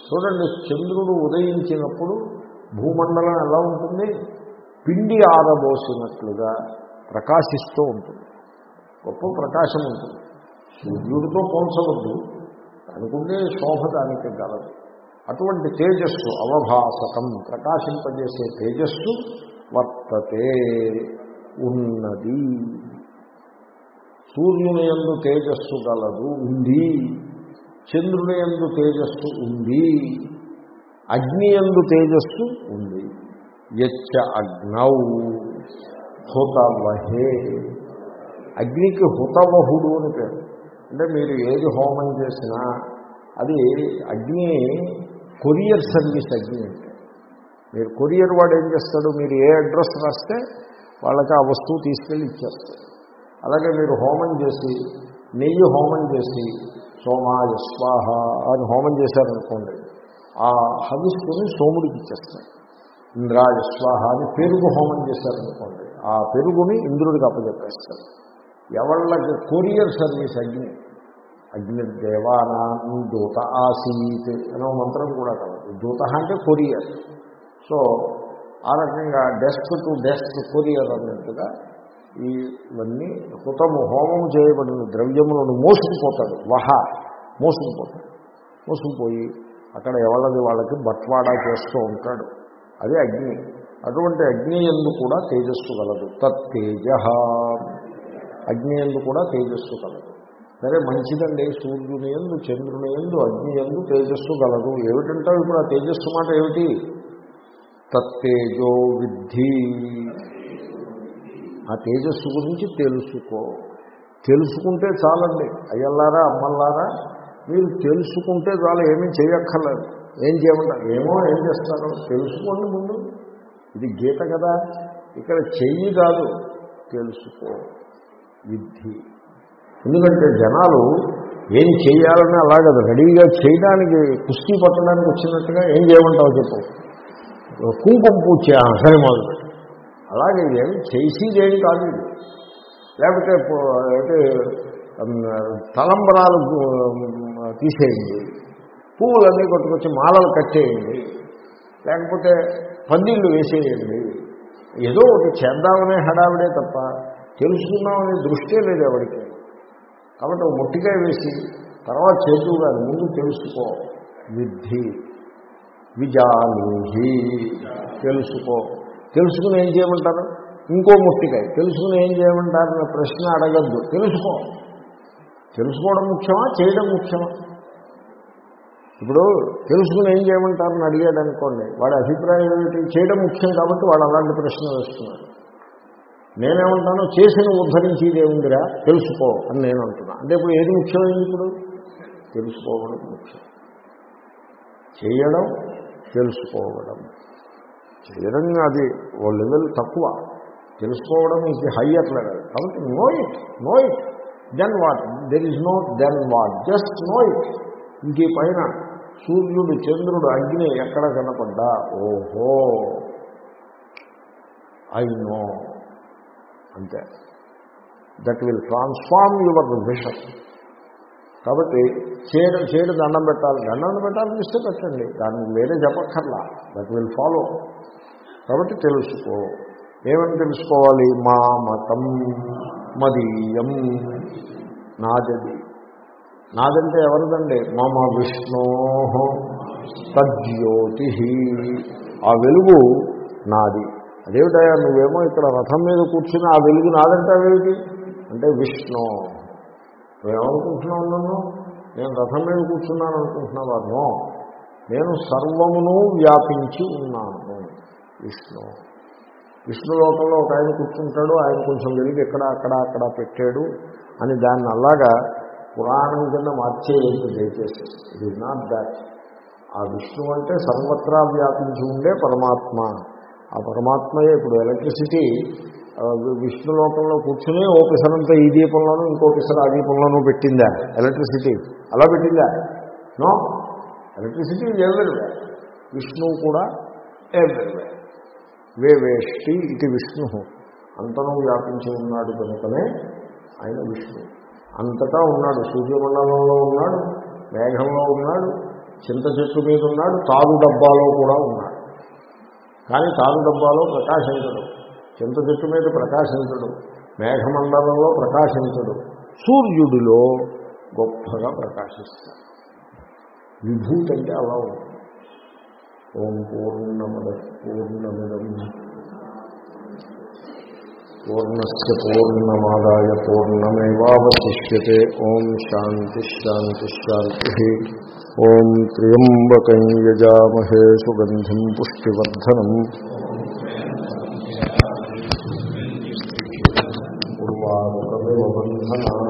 చూడండి చంద్రుడు ఉదయించినప్పుడు భూమండలం ఎలా ఉంటుంది? పిండి ఆరబోసినట్లుగా ప్రకాశిస్తూ ఉంటుంది. గొప్ప ప్రకాశం ఉంటుంది. సూర్యుడితో పోల్చవద్దు. అనుకుంటే శోభ దానికి గలదు అటువంటి తేజస్సు అవభాసకం ప్రకాశింపజేసే తేజస్సు వర్తతే ఉన్నది. సూర్యుని ఎందు తేజస్సు గలదు ఉంది. చంద్రుని ఎందు తేజస్సు ఉంది. అగ్ని ఎందు తేజస్సు ఉంది. యచ్చ అగ్నౌ హుతవహే. అగ్నికి హుతవహుడు అని పేరు. అంటే మీరు ఏది హోమం చేసినా అది అగ్ని కొరియర్ సర్వీస్ అగ్ని అంటే. మీరు కొరియర్ వాడు ఏం చేస్తాడు? మీరు ఏ అడ్రస్ రాస్తే వాళ్ళకి ఆ వస్తువు తీసుకెళ్ళి ఇచ్చేస్తారు అలాగే మీరు హోమం చేసి నెయ్యి హోమం చేసి సోమాయ స్వాహ అని హోమం చేశారనుకోండి ఆ హవిస్సుని సోముడికి ఇచ్చేస్తారు ఇంద్రాయ స్వాహ అని పెరుగు హోమం చేశారనుకోండి ఆ పెరుగుని ఇంద్రుడికి అప్పచెప్పేస్తారు ఎవళ్ళకి కొరియర్ సర్వీస్ అగ్ని అగ్నిదేవానాం దూత ఆసీత్ అనే మంత్రం కూడా కలదు దూత అంటే కొరియర్. సో ఆ రకంగా డెస్క్ టు డెస్క్ కొరియర్ అన్నట్టుగా ఈ ఇవన్నీ హుతము హోమము చేయబడిన ద్రవ్యములను మోసుకుపోతాడు వహ మోసుకుపోతాడు మోసుకుపోయి అక్కడ ఎవరిది వాళ్ళకి బట్వాడా చేస్తూ ఉంటాడు. అదే అగ్ని. అటువంటి అగ్ని ఎందు కూడా తేజస్సు కలదు. తత్తేజ అగ్ని ఎందు కూడా తేజస్సు కలదు. సరే మంచిదండి. సూర్యుని ఎందు చంద్రుని ఎందు అగ్ని ఎందు తేజస్సు గలదు. ఏమిటంటావు ఇప్పుడు ఆ తేజస్సు మాట ఏమిటి? తత్తేజో విద్ధి. ఆ తేజస్సు గురించి తెలుసుకో. తెలుసుకుంటే చాలండి. అయ్యల్లారా అమ్మల్లారా మీరు తెలుసుకుంటే చాలు ఏమీ చేయక్కర్లేదు. ఏం చేయమంటారు? ఏమో ఏం చేస్తారు? తెలుసుకోండి ముందు. ఇది గీత కదా. ఇక్కడ చెయ్యి కాదు. తెలుసుకో. విద్ధి. ఎందుకంటే జనాలు ఏం చేయాలని అలాగే రెడీగా చేయడానికి కుస్తీ పట్టడానికి వచ్చినట్టుగా ఏం చేయమంటావు చెప్పు? కుంకుమ పూజ సరే మొదలు అలాగే ఇదేమి చేసేదేమి కాదు. ఇది లేకపోతే పో- అయితే తలంబరాలు తీసేయండి. పువ్వులన్నీ కొట్టుకొచ్చి మాలలు కట్టేయండి. లేకపోతే పందిళ్ళు వేసేయండి. ఏదో ఒకటి చేద్దామనే హడావిడే తప్ప తెలుసుకుందామనే దృష్టే లేదు ఎవరికి. కాబట్టి మొట్టికాయ వేసి తర్వాత చేతువు కాదు ముందు తెలుసుకో. విద్ధి. విజానీహి. తెలుసుకో. తెలుసుకుని ఏం చేయమంటారు? ఇంకో ముట్టికాయ. తెలుసుకుని ఏం చేయమంటారనే ప్రశ్న అడగద్దు. తెలుసుకో. తెలుసుకోవడం ముఖ్యమా? చేయడం ముఖ్యమా? ఇప్పుడు తెలుసుకుని ఏం చేయమంటారని అడిగాడు అనుకోండి వాడి అభిప్రాయం ఏమిటి? చేయడం ముఖ్యం కాబట్టి వాడు అలాంటి ప్రశ్న వేస్తున్నాడు. నేనేమంటాను చేసిన ఉద్ధరించేది ఏముందిరా తెలుసుకో అని నేను అంటున్నా అంటే ఇప్పుడు ఏది ముఖ్యమైంది ఇప్పుడు? తెలుసుకోవడం ముఖ్యం. చేయడం తెలుసుకోవడం. చేయడం అది ఓ లెవెల్ తక్కువ. తెలుసుకోవడం ఇది హయ్యర్ లెవెల్ కాబట్టి know it know it then what there is no then what just know it ఇంక పైన సూర్యుడు చంద్రుడు అగ్ని ఎక్కడ కనపడ్డా? ఓహో! ఐ నో అంతే. That will transform your vision కాబట్టి చేయడం చేయడం దండం పెట్టాలి. దండం పెట్టాలని ఇస్తే పెట్టండి. దాన్ని వేరే చెప్పక్కర్లా. దట్ విల్ ఫాలో కాబట్టి తెలుసుకో. ఏమని తెలుసుకోవాలి? మా మతం మదీయం. నాదది. నాదంటే ఎవరిదండి? మమ విష్ణో తజ్యోతి. ఆ వెలుగు నాది. అదేమిటయా నువ్వేమో ఇక్కడ రథం మీద కూర్చుని ఆ వెలుగు నాదంటావేమిటి? అంటే విష్ణు. నువ్వేమనుకుంటున్నావు నన్ను? నేను రథం మీద కూర్చున్నాను అనుకుంటున్నాను అర్థం నేను సర్వమును వ్యాపించి ఉన్నాను. విష్ణు. విష్ణు లోకంలో ఒక ఆయన కూర్చుంటాడు ఆయన కొంచెం వెలుగు ఎక్కడ అక్కడ అక్కడ పెట్టాడు అని దాన్ని అలాగా పురాణం కింద మార్చేయలేదు దయచేసి. ఇట్ ఈజ్ నాట్ దాట్ ఆ విష్ణు అంటే సర్వత్రా వ్యాపించి ఉండే పరమాత్మ. ఆ పరమాత్మయే ఇప్పుడు ఎలక్ట్రిసిటీ విష్ణు లోకంలో కూర్చుని ఓ పిసరంతా ఈ దీపంలోనూ ఇంకో పిసర ఆ దీపంలోనూ పెట్టిందా? ఎలక్ట్రిసిటీ. అలా పెట్టిందా? నో. ఎలక్ట్రిసిటీ ఎవరివే విష్ణువు కూడా ఎవరివే వే వేష్టి ఇది విష్ణు అంతను వ్యాపించి ఉన్నాడు కనుకనే ఆయన విష్ణు అంతటా ఉన్నాడు. సూర్యమండలంలో ఉన్నాడు మేఘంలో ఉన్నాడు చింత చెట్టు మీద ఉన్నాడు తాగు డబ్బాలో కూడా ఉన్నాడు. కానీ తాడు డబ్బాలో ప్రకాశించడు. చింత చెట్టు మీద ప్రకాశించడు. మేఘమండలంలో ప్రకాశించడు. సూర్యుడిలో గొప్పగా ప్రకాశిస్తాడు. విభూతి అంటే అలా ఉంటుంది ఓం పూర్ణమద పూర్ణమిదం. పూర్ణస్ పూర్ణమాదాయ పూర్ణమేవాశిష్యతే ఓం శాంతి. శాంతి శాంతి ఓం త్ర్యంబకం యజామహే సుగంధిం పుష్టివర్ధనం. ఉర్వారుకమివ బంధనా